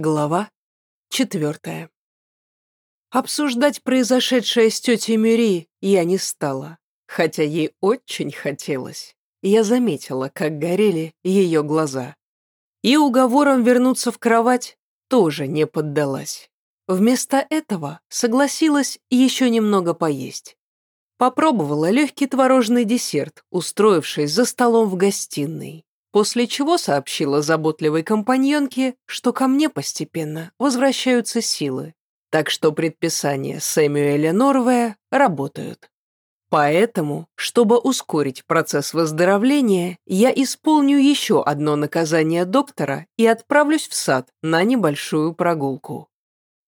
Глава четвертая. Обсуждать произошедшее с тетей Мюри я не стала, хотя ей очень хотелось. Я заметила, как горели ее глаза. И уговором вернуться в кровать тоже не поддалась. Вместо этого согласилась еще немного поесть. Попробовала легкий творожный десерт, устроившись за столом в гостиной после чего сообщила заботливой компаньонке, что ко мне постепенно возвращаются силы, так что предписания Сэмюэля Норвея работают. Поэтому, чтобы ускорить процесс выздоровления, я исполню еще одно наказание доктора и отправлюсь в сад на небольшую прогулку.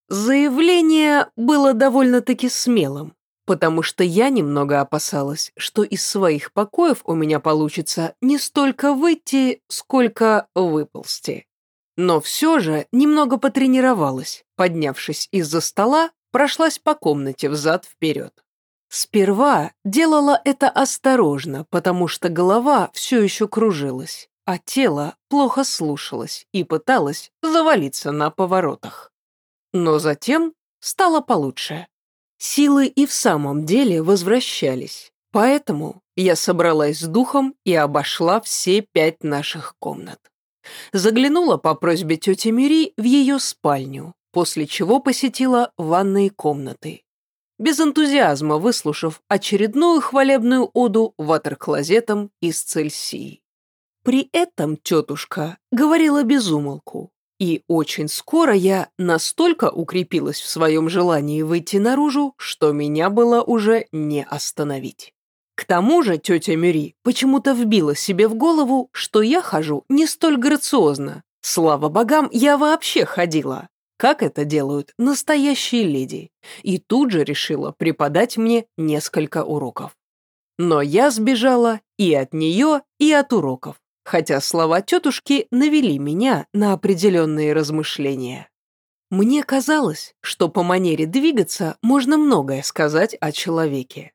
Заявление было довольно-таки смелым, потому что я немного опасалась, что из своих покоев у меня получится не столько выйти, сколько выползти. Но все же немного потренировалась, поднявшись из-за стола, прошлась по комнате взад-вперед. Сперва делала это осторожно, потому что голова все еще кружилась, а тело плохо слушалось и пыталось завалиться на поворотах. Но затем стало получше. Силы и в самом деле возвращались, поэтому я собралась с духом и обошла все пять наших комнат. Заглянула по просьбе тети Мири в ее спальню, после чего посетила ванные комнаты. Без энтузиазма выслушав очередную хвалебную оду ватерклозетом из Цельсии. При этом тетушка говорила безумолку, и очень скоро я настолько укрепилась в своем желании выйти наружу, что меня было уже не остановить. К тому же тетя Мюри почему-то вбила себе в голову, что я хожу не столь грациозно. Слава богам, я вообще ходила, как это делают настоящие леди, и тут же решила преподать мне несколько уроков. Но я сбежала и от нее, и от уроков хотя слова тетушки навели меня на определенные размышления. Мне казалось, что по манере двигаться можно многое сказать о человеке.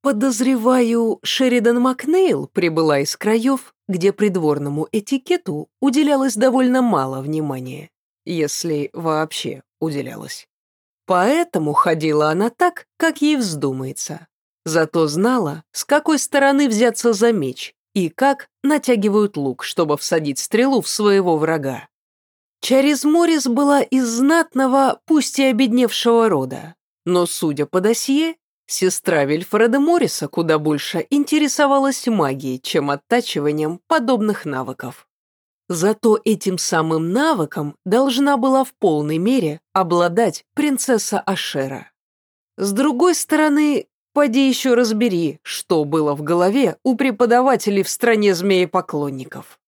Подозреваю, Шеридан Макнейл прибыла из краев, где придворному этикету уделялось довольно мало внимания, если вообще уделялось. Поэтому ходила она так, как ей вздумается. Зато знала, с какой стороны взяться за меч и как натягивают лук, чтобы всадить стрелу в своего врага. Чарис Моррис была из знатного, пусть и обедневшего рода, но, судя по досье, сестра Вильфреда Морриса куда больше интересовалась магией, чем оттачиванием подобных навыков. Зато этим самым навыком должна была в полной мере обладать принцесса Ашера. С другой стороны, Поди еще разбери, что было в голове у преподавателей в стране змеепоклонников.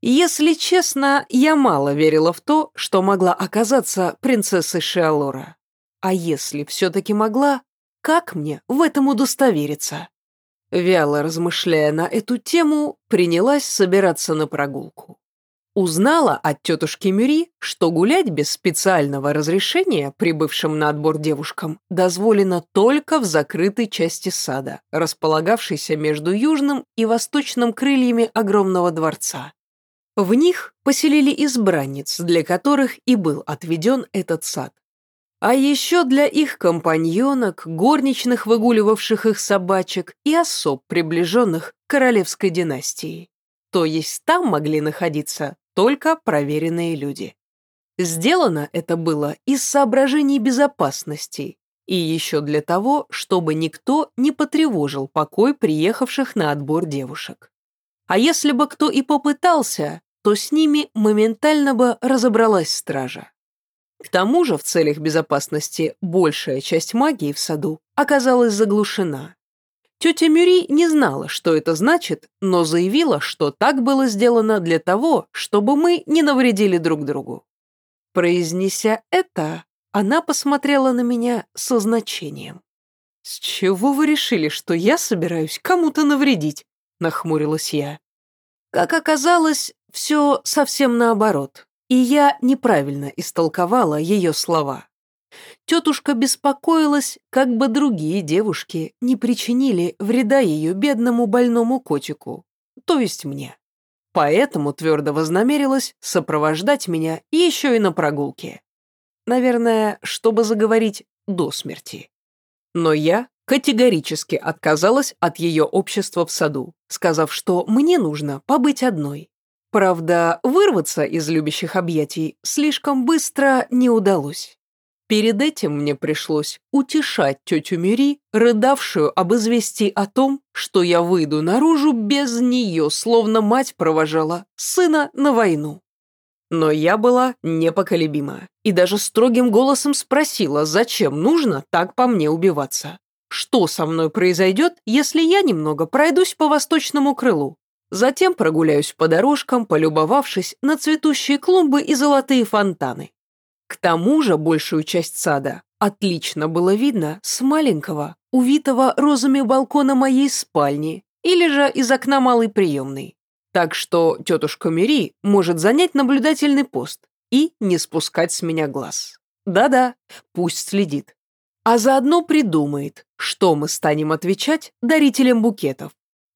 Если честно, я мало верила в то, что могла оказаться принцессой Шиалора. А если все-таки могла, как мне в этом удостовериться? Вяло размышляя на эту тему, принялась собираться на прогулку. Узнала от тетушки Мюри, что гулять без специального разрешения прибывшим на отбор девушкам дозволено только в закрытой части сада, располагавшейся между южным и восточным крыльями огромного дворца. В них поселили избранниц, для которых и был отведен этот сад. А еще для их компаньонок, горничных, выгуливавших их собачек и особ, приближенных к королевской династии. То есть там могли находиться только проверенные люди. Сделано это было из соображений безопасности и еще для того, чтобы никто не потревожил покой приехавших на отбор девушек. А если бы кто и попытался, то с ними моментально бы разобралась стража. К тому же в целях безопасности большая часть магии в саду оказалась заглушена. Тетя Мюри не знала, что это значит, но заявила, что так было сделано для того, чтобы мы не навредили друг другу. Произнеся это, она посмотрела на меня со значением. «С чего вы решили, что я собираюсь кому-то навредить?» – нахмурилась я. Как оказалось, все совсем наоборот, и я неправильно истолковала ее слова. Тетушка беспокоилась, как бы другие девушки не причинили вреда ее бедному больному котику, то есть мне. поэтому твердо вознамерилась сопровождать меня еще и на прогулке. Наверное, чтобы заговорить до смерти. Но я категорически отказалась от ее общества в саду, сказав, что мне нужно побыть одной. Правда, вырваться из любящих объятий слишком быстро не удалось. Перед этим мне пришлось утешать тетю Мюри, рыдавшую об известии о том, что я выйду наружу без нее, словно мать провожала сына на войну. Но я была непоколебима и даже строгим голосом спросила, зачем нужно так по мне убиваться. Что со мной произойдет, если я немного пройдусь по восточному крылу? Затем прогуляюсь по дорожкам, полюбовавшись на цветущие клумбы и золотые фонтаны. К тому же большую часть сада отлично было видно с маленького, увитого розами балкона моей спальни или же из окна малой приемной. Так что тетушка Мири может занять наблюдательный пост и не спускать с меня глаз. Да-да, пусть следит. А заодно придумает, что мы станем отвечать дарителям букетов.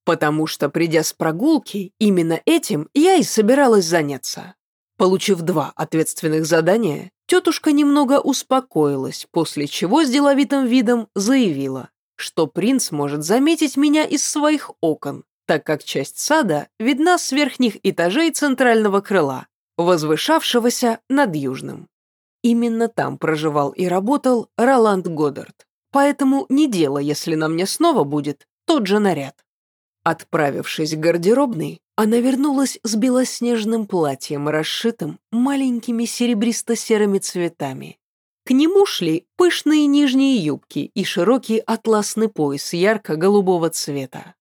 Потому что, придя с прогулки, именно этим я и собиралась заняться. Получив два ответственных задания, тетушка немного успокоилась, после чего с деловитым видом заявила, что принц может заметить меня из своих окон, так как часть сада видна с верхних этажей центрального крыла, возвышавшегося над южным. Именно там проживал и работал Роланд Годдард, поэтому не дело, если на мне снова будет тот же наряд. Отправившись к гардеробной, она вернулась с белоснежным платьем, расшитым маленькими серебристо-серыми цветами. К нему шли пышные нижние юбки и широкий атласный пояс ярко-голубого цвета.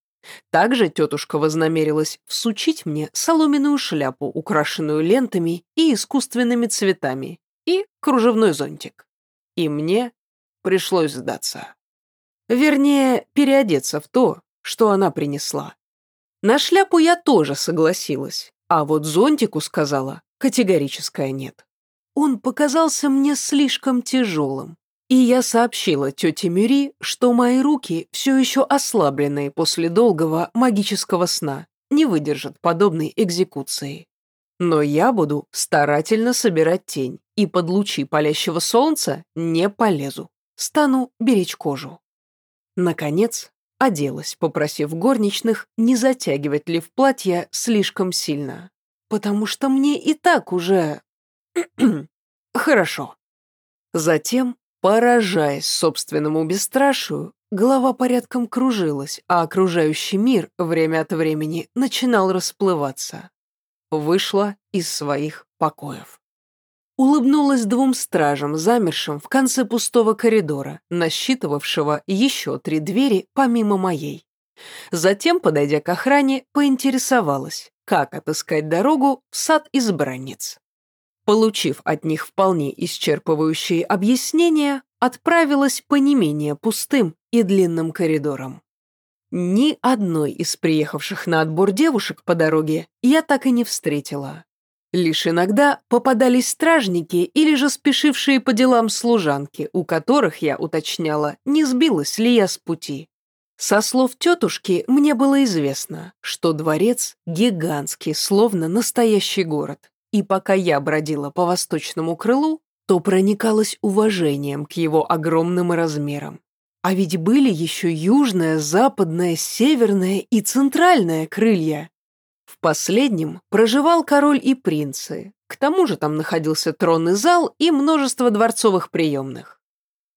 Также тетушка вознамерилась всучить мне соломенную шляпу, украшенную лентами и искусственными цветами, и кружевной зонтик. И мне пришлось сдаться. Вернее, переодеться в то, что она принесла. На шляпу я тоже согласилась, а вот зонтику сказала категорическое нет. Он показался мне слишком тяжелым, и я сообщила тете Мюри, что мои руки, все еще ослабленные после долгого магического сна, не выдержат подобной экзекуции. Но я буду старательно собирать тень, и под лучи палящего солнца не полезу. Стану беречь кожу. Наконец, Оделась, попросив горничных не затягивать ли в платье слишком сильно. Потому что мне и так уже... Хорошо. Затем, поражаясь собственному бесстрашию, голова порядком кружилась, а окружающий мир время от времени начинал расплываться. Вышла из своих покоев улыбнулась двум стражам, замершим в конце пустого коридора, насчитывавшего еще три двери помимо моей. Затем, подойдя к охране, поинтересовалась, как отыскать дорогу в сад избранниц. Получив от них вполне исчерпывающие объяснения, отправилась по не менее пустым и длинным коридорам. Ни одной из приехавших на отбор девушек по дороге я так и не встретила. Лишь иногда попадались стражники или же спешившие по делам служанки, у которых я уточняла, не сбилась ли я с пути. Со слов тетушки мне было известно, что дворец гигантский, словно настоящий город, и пока я бродила по восточному крылу, то проникалась уважением к его огромным размерам. А ведь были еще южное, западное, северное и центральное крылья. В последнем проживал король и принцы, к тому же там находился тронный зал и множество дворцовых приемных.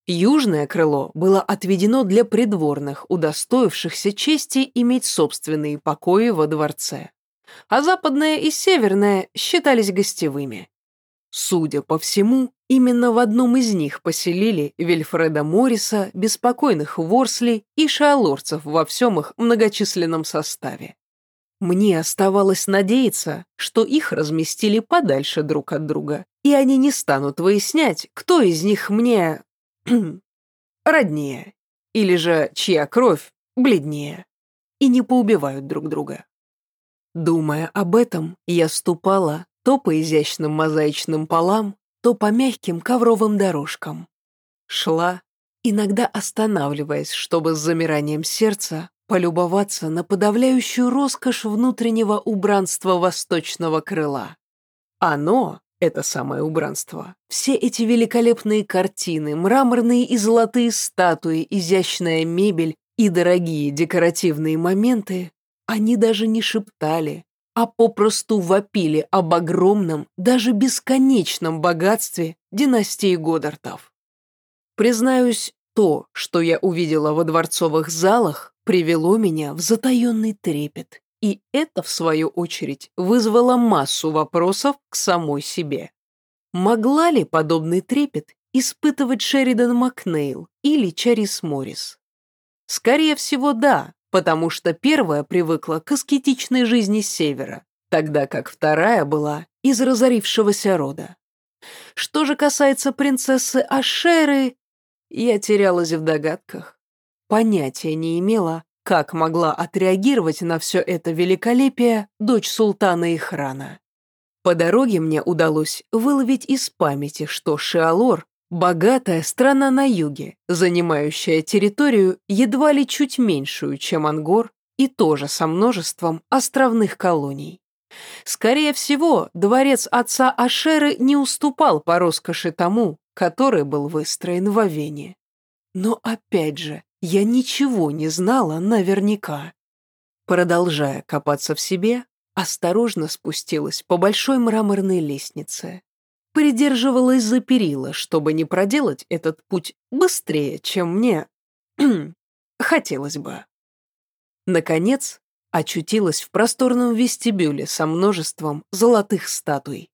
Южное крыло было отведено для придворных, удостоившихся чести иметь собственные покои во дворце, а западное и северное считались гостевыми. Судя по всему, именно в одном из них поселили Вильфреда Морриса, беспокойных Ворсли и шаолорцев во всем их многочисленном составе. Мне оставалось надеяться, что их разместили подальше друг от друга, и они не станут выяснять, кто из них мне... роднее, или же чья кровь бледнее, и не поубивают друг друга. Думая об этом, я ступала то по изящным мозаичным полам, то по мягким ковровым дорожкам. Шла, иногда останавливаясь, чтобы с замиранием сердца полюбоваться на подавляющую роскошь внутреннего убранства восточного крыла. Оно, это самое убранство, все эти великолепные картины, мраморные и золотые статуи, изящная мебель и дорогие декоративные моменты, они даже не шептали, а попросту вопили об огромном, даже бесконечном богатстве династии Годдартов. Признаюсь, то, что я увидела во дворцовых залах, привело меня в затаенный трепет, и это, в свою очередь, вызвало массу вопросов к самой себе. Могла ли подобный трепет испытывать Шеридан Макнейл или Чарис Моррис? Скорее всего, да, потому что первая привыкла к аскетичной жизни Севера, тогда как вторая была из разорившегося рода. Что же касается принцессы Ашеры, я терялась в догадках. Понятия не имела, как могла отреагировать на все это великолепие дочь султана Ихрана. По дороге мне удалось выловить из памяти, что Шиалор – богатая страна на юге, занимающая территорию едва ли чуть меньшую, чем Ангор, и тоже со множеством островных колоний. Скорее всего, дворец отца Ашеры не уступал по роскоши тому, который был выстроен в Авене. Но опять же, я ничего не знала наверняка. Продолжая копаться в себе, осторожно спустилась по большой мраморной лестнице. Придерживалась за перила, чтобы не проделать этот путь быстрее, чем мне хотелось бы. Наконец, очутилась в просторном вестибюле со множеством золотых статуй.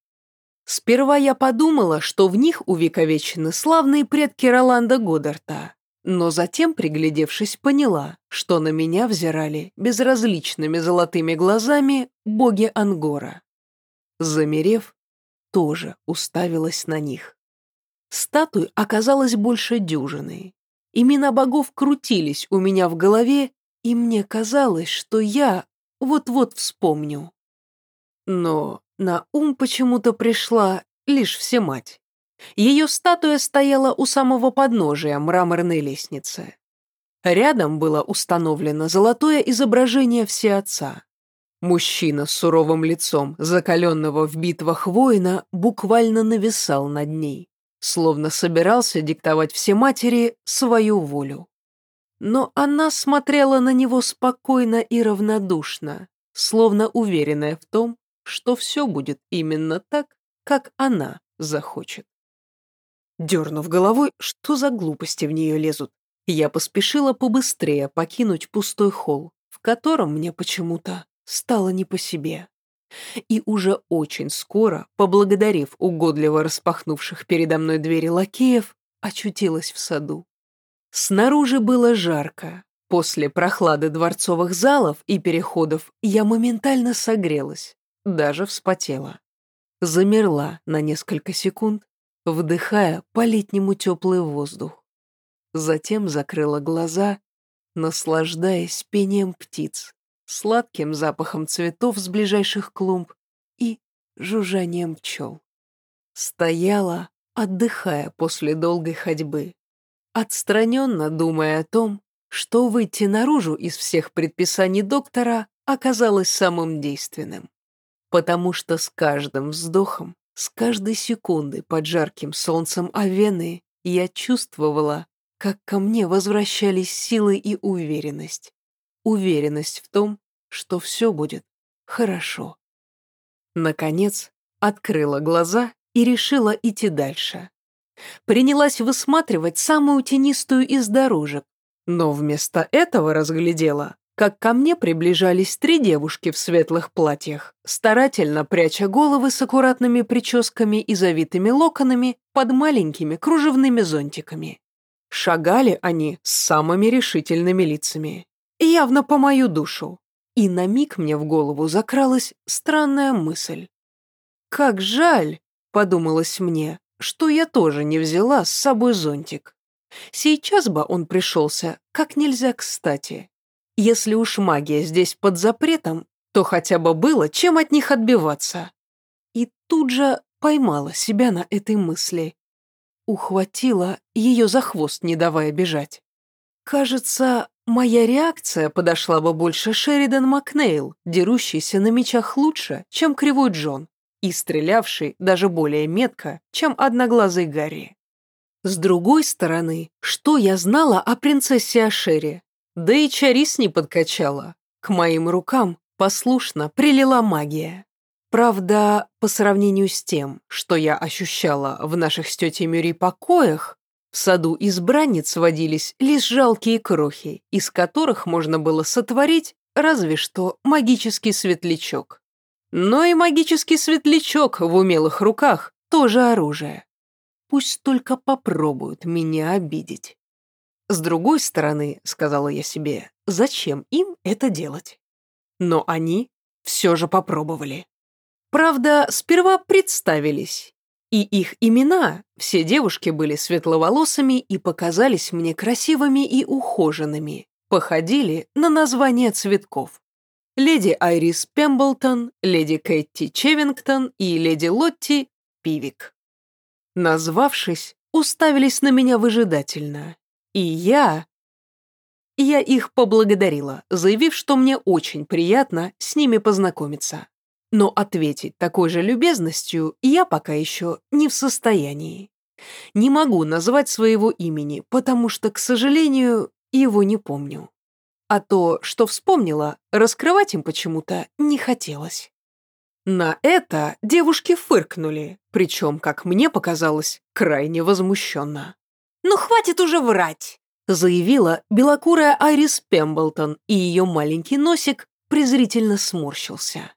Сперва я подумала, что в них увековечены славные предки Роланда Годдарта, но затем, приглядевшись, поняла, что на меня взирали безразличными золотыми глазами боги Ангора. Замерев, тоже уставилась на них. Статуй оказалось больше дюжины. Имена богов крутились у меня в голове, и мне казалось, что я вот-вот вспомню. Но на ум почему-то пришла лишь всемать. Ее статуя стояла у самого подножия мраморной лестницы. Рядом было установлено золотое изображение Всеотца. Мужчина с суровым лицом, закаленного в битвах воина, буквально нависал над ней, словно собирался диктовать Всематери свою волю. Но она смотрела на него спокойно и равнодушно, словно уверенная в том, что все будет именно так, как она захочет. Дернув головой, что за глупости в нее лезут, я поспешила побыстрее покинуть пустой холл, в котором мне почему-то стало не по себе. И уже очень скоро, поблагодарив угодливо распахнувших передо мной двери лакеев, очутилась в саду. Снаружи было жарко. После прохлады дворцовых залов и переходов я моментально согрелась, даже вспотела. Замерла на несколько секунд, вдыхая по-летнему теплый воздух. Затем закрыла глаза, наслаждаясь пением птиц, сладким запахом цветов с ближайших клумб и жужжанием пчел. Стояла, отдыхая после долгой ходьбы, отстраненно думая о том, что выйти наружу из всех предписаний доктора оказалось самым действенным, потому что с каждым вздохом с каждой секунды под жарким солнцем Авены я чувствовала, как ко мне возвращались силы и уверенность. Уверенность в том, что все будет хорошо. Наконец, открыла глаза и решила идти дальше. Принялась высматривать самую тенистую из дорожек, но вместо этого разглядела как ко мне приближались три девушки в светлых платьях, старательно пряча головы с аккуратными прическами и завитыми локонами под маленькими кружевными зонтиками. Шагали они с самыми решительными лицами, явно по мою душу. И на миг мне в голову закралась странная мысль. «Как жаль», — подумалось мне, — «что я тоже не взяла с собой зонтик. Сейчас бы он пришелся как нельзя кстати. Если уж магия здесь под запретом, то хотя бы было, чем от них отбиваться. И тут же поймала себя на этой мысли. Ухватила ее за хвост, не давая бежать. Кажется, моя реакция подошла бы больше Шеридан Макнейл, дерущийся на мечах лучше, чем Кривой Джон, и стрелявший даже более метко, чем Одноглазый Гарри. С другой стороны, что я знала о принцессе Ашере? Да и Чарис не подкачала. К моим рукам послушно прилила магия. Правда, по сравнению с тем, что я ощущала в наших с тетей Мюри покоях, в саду избранниц водились лишь жалкие крохи, из которых можно было сотворить разве что магический светлячок. Но и магический светлячок в умелых руках тоже оружие. Пусть только попробуют меня обидеть. С другой стороны, сказала я себе, зачем им это делать? Но они все же попробовали. Правда, сперва представились, и их имена, все девушки были светловолосыми и показались мне красивыми и ухоженными, походили на названия цветков. Леди Айрис Пемблтон, леди Кэти Чевингтон и леди Лотти Пивик. Назвавшись, уставились на меня выжидательно. И я... Я их поблагодарила, заявив, что мне очень приятно с ними познакомиться. Но ответить такой же любезностью я пока еще не в состоянии. Не могу назвать своего имени, потому что, к сожалению, его не помню. А то, что вспомнила, раскрывать им почему-то не хотелось. На это девушки фыркнули, причем, как мне показалось, крайне возмущенно. «Ну хватит уже врать!» заявила белокурая Айрис Пемблтон, и ее маленький носик презрительно сморщился.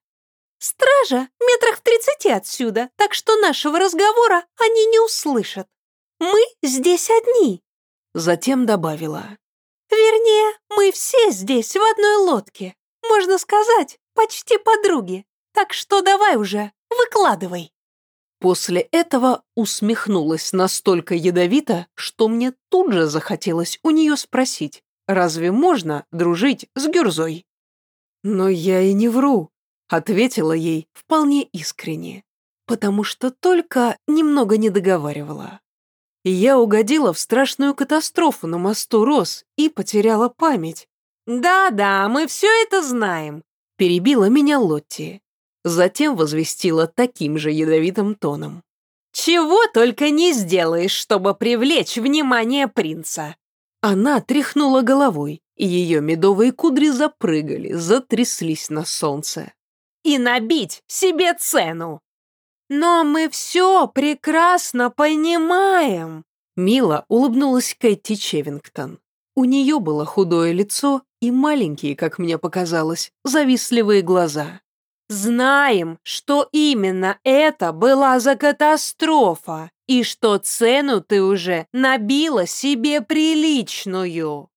«Стража метрах в тридцати отсюда, так что нашего разговора они не услышат. Мы здесь одни!» Затем добавила. «Вернее, мы все здесь в одной лодке. Можно сказать, почти подруги. Так что давай уже, выкладывай. После этого усмехнулась настолько ядовито, что мне тут же захотелось у нее спросить, разве можно дружить с Гюрзой? Но я и не вру, ответила ей вполне искренне, потому что только немного не договаривала. Я угодила в страшную катастрофу на мосту Рос и потеряла память. «Да-да, мы все это знаем», — перебила меня Лотти. Затем возвестила таким же ядовитым тоном. «Чего только не сделаешь, чтобы привлечь внимание принца!» Она тряхнула головой, и ее медовые кудри запрыгали, затряслись на солнце. «И набить себе цену!» «Но мы все прекрасно понимаем!» Мило улыбнулась Кэти Чевингтон. У нее было худое лицо и маленькие, как мне показалось, завистливые глаза. Знаем, что именно это была за катастрофа и что цену ты уже набила себе приличную.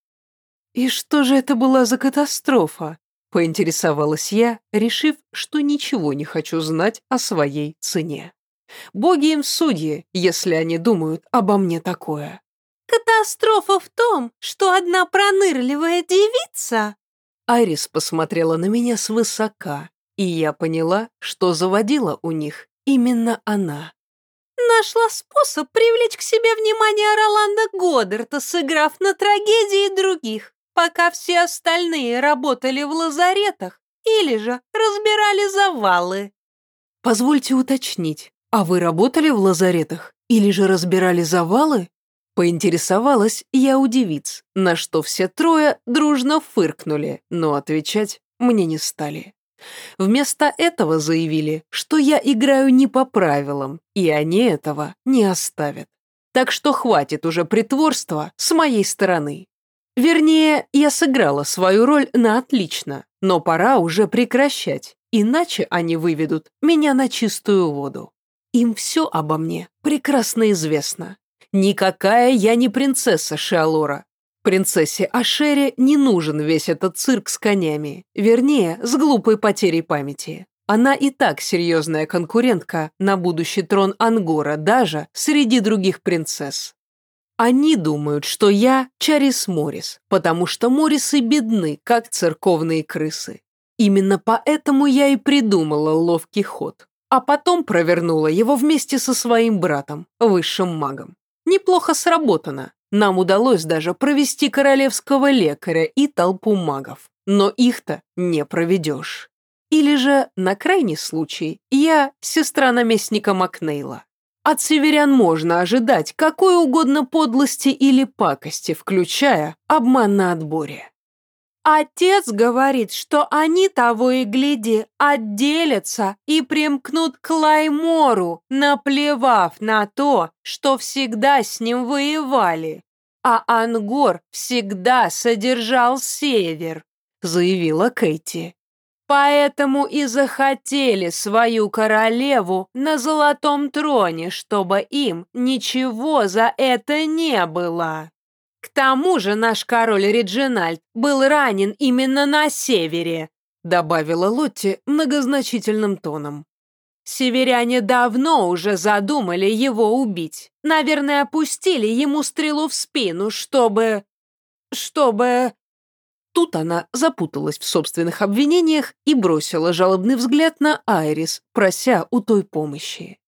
И что же это была за катастрофа? Поинтересовалась я, решив, что ничего не хочу знать о своей цене. Боги им судьи, если они думают обо мне такое. Катастрофа в том, что одна пронырливая девица... Айрис посмотрела на меня свысока, и я поняла, что заводила у них именно она. Нашла способ привлечь к себе внимание Роланда Годдарта, сыграв на трагедии других, пока все остальные работали в лазаретах или же разбирали завалы. Позвольте уточнить, а вы работали в лазаретах или же разбирали завалы? Поинтересовалась я у девиц, на что все трое дружно фыркнули, но отвечать мне не стали. Вместо этого заявили, что я играю не по правилам, и они этого не оставят. Так что хватит уже притворства с моей стороны. Вернее, я сыграла свою роль на отлично, но пора уже прекращать, иначе они выведут меня на чистую воду. Им все обо мне прекрасно известно. Никакая я не принцесса Шиалора, Принцессе Ашере не нужен весь этот цирк с конями, вернее, с глупой потерей памяти. Она и так серьезная конкурентка на будущий трон Ангора даже среди других принцесс. Они думают, что я Чарис Морис, потому что Морисы бедны, как церковные крысы. Именно поэтому я и придумала ловкий ход, а потом провернула его вместе со своим братом, высшим магом. Неплохо сработано, Нам удалось даже провести королевского лекаря и толпу магов, но их-то не проведешь. Или же, на крайний случай, я сестра наместника Макнейла. От северян можно ожидать какой угодно подлости или пакости, включая обман на отборе. Отец говорит, что они того и гляди отделятся и примкнут к Лаймору, наплевав на то, что всегда с ним воевали. А Ангор всегда содержал север, заявила Кэти. Поэтому и захотели свою королеву на золотом троне, чтобы им ничего за это не было. К тому же наш король Реджинальд был ранен именно на севере, добавила Лотти многозначительным тоном. Северяне давно уже задумали его убить. Наверное, опустили ему стрелу в спину, чтобы... чтобы... Тут она запуталась в собственных обвинениях и бросила жалобный взгляд на Айрис, прося у той помощи.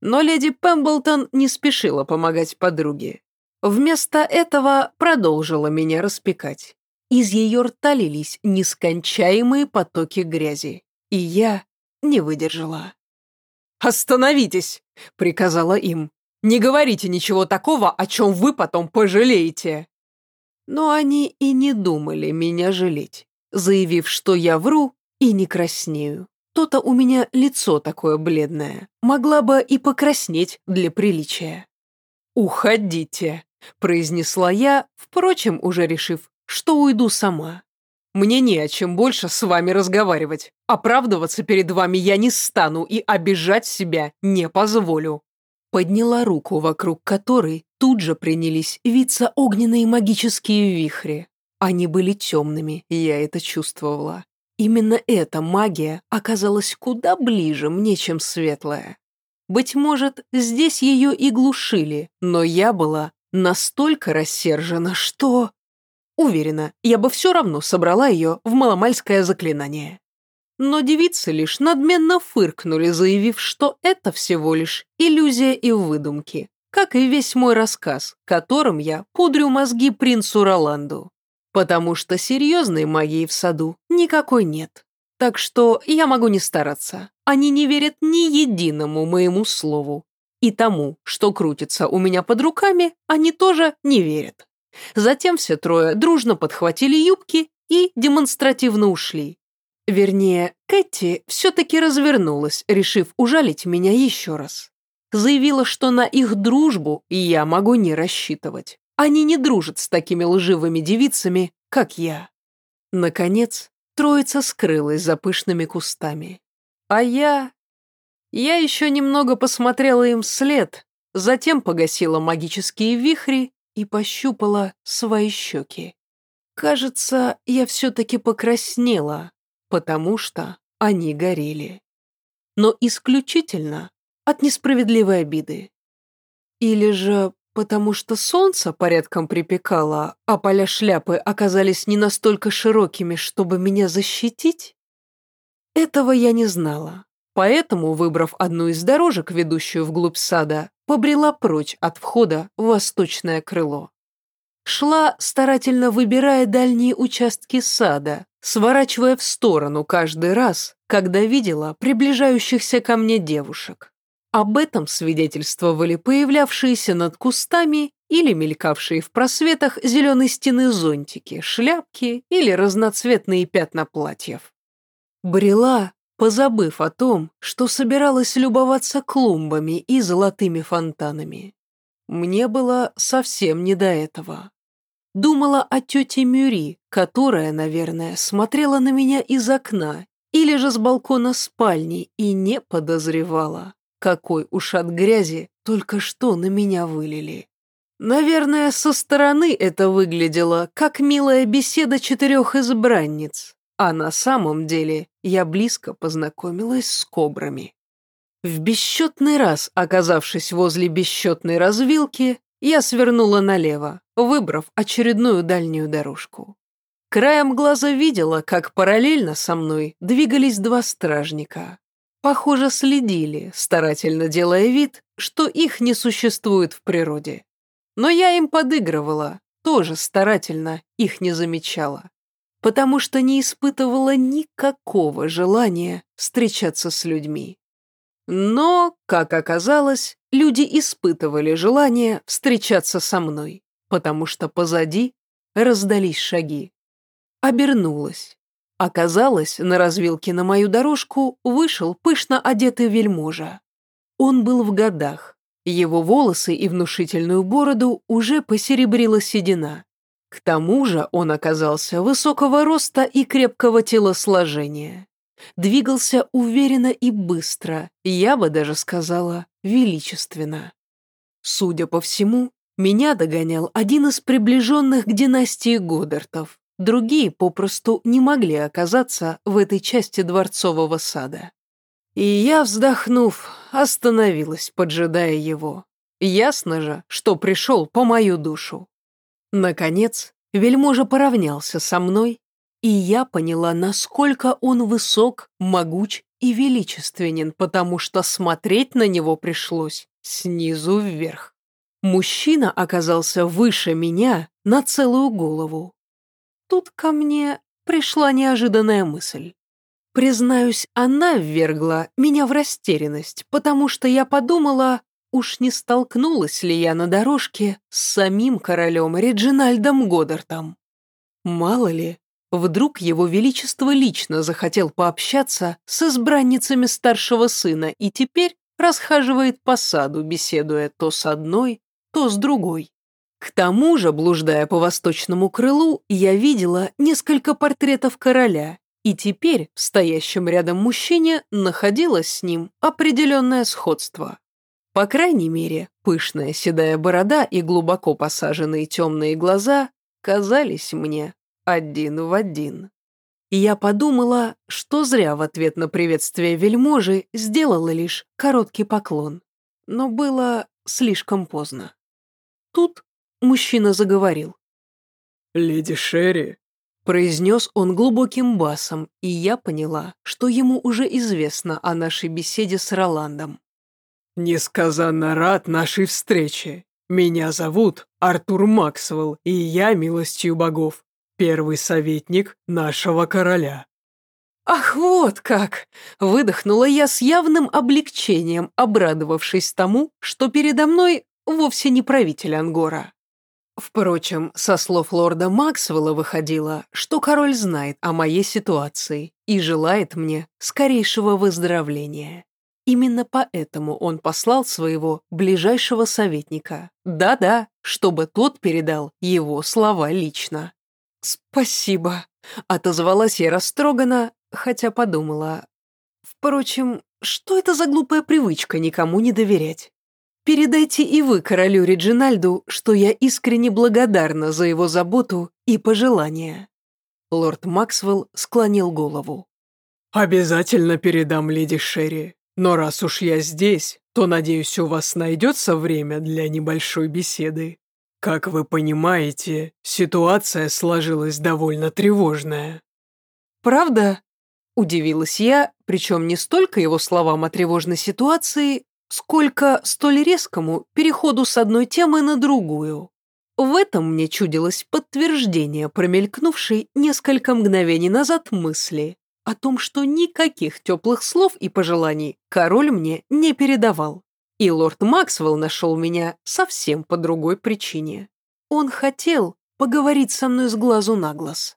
Но леди Пемблтон не спешила помогать подруге. Вместо этого продолжила меня распекать. Из ее рта лились нескончаемые потоки грязи, и я не выдержала. «Остановитесь!» — приказала им. «Не говорите ничего такого, о чем вы потом пожалеете!» Но они и не думали меня жалеть, заявив, что я вру и не краснею. То-то у меня лицо такое бледное, могла бы и покраснеть для приличия. «Уходите!» Произнесла я, впрочем, уже решив, что уйду сама. Мне не о чем больше с вами разговаривать. Оправдываться перед вами я не стану и обижать себя не позволю. Подняла руку, вокруг которой тут же принялись виться огненные магические вихри. Они были темными, я это чувствовала. Именно эта магия оказалась куда ближе мне, чем светлая. Быть может, здесь ее и глушили, но я была настолько рассержена, что... Уверена, я бы все равно собрала ее в маломальское заклинание. Но девицы лишь надменно фыркнули, заявив, что это всего лишь иллюзия и выдумки, как и весь мой рассказ, которым я пудрю мозги принцу Роланду. Потому что серьезной магии в саду никакой нет. Так что я могу не стараться. Они не верят ни единому моему слову, и тому, что крутится у меня под руками, они тоже не верят. Затем все трое дружно подхватили юбки и демонстративно ушли. Вернее, Кэти все-таки развернулась, решив ужалить меня еще раз. Заявила, что на их дружбу я могу не рассчитывать. Они не дружат с такими лживыми девицами, как я. Наконец, троица скрылась за пышными кустами. А я я еще немного посмотрела им вслед, затем погасила магические вихри и пощупала свои щеки. Кажется, я все-таки покраснела, потому что они горели. Но исключительно от несправедливой обиды. Или же потому что солнце порядком припекало, а поля шляпы оказались не настолько широкими, чтобы меня защитить? Этого я не знала. Поэтому, выбрав одну из дорожек, ведущую вглубь сада, побрела прочь от входа в восточное крыло. Шла, старательно выбирая дальние участки сада, сворачивая в сторону каждый раз, когда видела приближающихся ко мне девушек. Об этом свидетельствовали появлявшиеся над кустами или мелькавшие в просветах зеленой стены зонтики, шляпки или разноцветные пятна платьев. Брела, позабыв о том, что собиралась любоваться клумбами и золотыми фонтанами. Мне было совсем не до этого. Думала о тете Мюри, которая, наверное, смотрела на меня из окна или же с балкона спальни и не подозревала, какой ушат грязи только что на меня вылили. Наверное, со стороны это выглядело, как милая беседа четырех избранниц, а на самом деле я близко познакомилась с кобрами. В бесчетный раз, оказавшись возле бесчетной развилки, я свернула налево, выбрав очередную дальнюю дорожку. Краем глаза видела, как параллельно со мной двигались два стражника. Похоже, следили, старательно делая вид, что их не существует в природе. Но я им подыгрывала, тоже старательно их не замечала, потому что не испытывала никакого желания встречаться с людьми. Но, как оказалось, люди испытывали желание встречаться со мной, потому что позади раздались шаги. Обернулась. Оказалось, на развилке на мою дорожку вышел пышно одетый вельможа. Он был в годах. Его волосы и внушительную бороду уже посеребрила седина. К тому же он оказался высокого роста и крепкого телосложения. Двигался уверенно и быстро, я бы даже сказала, величественно. Судя по всему, меня догонял один из приближенных к династии Годдартов. Другие попросту не могли оказаться в этой части дворцового сада. И я, вздохнув, остановилась, поджидая его. Ясно же, что пришел по мою душу. Наконец, вельможа поравнялся со мной, и я поняла, насколько он высок, могуч и величественен, потому что смотреть на него пришлось снизу вверх. Мужчина оказался выше меня на целую голову. Тут ко мне пришла неожиданная мысль. Признаюсь, она ввергла меня в растерянность, потому что я подумала, уж не столкнулась ли я на дорожке с самим королем Реджинальдом Годдартом. Мало ли, вдруг его величество лично захотел пообщаться с избранницами старшего сына и теперь расхаживает по саду, беседуя то с одной, то с другой. К тому же, блуждая по восточному крылу, я видела несколько портретов короля, и теперь в стоящем рядом мужчине находилось с ним определенное сходство. По крайней мере, пышная седая борода и глубоко посаженные темные глаза казались мне один в один. И я подумала, что зря в ответ на приветствие вельможи сделала лишь короткий поклон. Но было слишком поздно. Тут мужчина заговорил. «Леди Шерри», — произнес он глубоким басом, и я поняла, что ему уже известно о нашей беседе с Роландом. «Несказанно рад нашей встрече. Меня зовут Артур Максвелл, и я, милостью богов, первый советник нашего короля». «Ах, вот как!» – выдохнула я с явным облегчением, обрадовавшись тому, что передо мной вовсе не правитель Ангора. Впрочем, со слов лорда Максвелла выходило, что король знает о моей ситуации и желает мне скорейшего выздоровления. Именно поэтому он послал своего ближайшего советника. Да-да, чтобы тот передал его слова лично. «Спасибо», — отозвалась я растроганно, хотя подумала. Впрочем, что это за глупая привычка никому не доверять? Передайте и вы королю Реджинальду, что я искренне благодарна за его заботу и пожелания». Лорд Максвелл склонил голову. «Обязательно передам леди Шерри. Но раз уж я здесь, то, надеюсь, у вас найдется время для небольшой беседы. Как вы понимаете, ситуация сложилась довольно тревожная». «Правда?» – удивилась я, причем не столько его словам о тревожной ситуации, сколько столь резкому переходу с одной темы на другую. В этом мне чудилось подтверждение промелькнувшей несколько мгновений назад мысли о том, что никаких теплых слов и пожеланий король мне не передавал. И лорд Максвелл нашел меня совсем по другой причине. Он хотел поговорить со мной с глазу на глаз.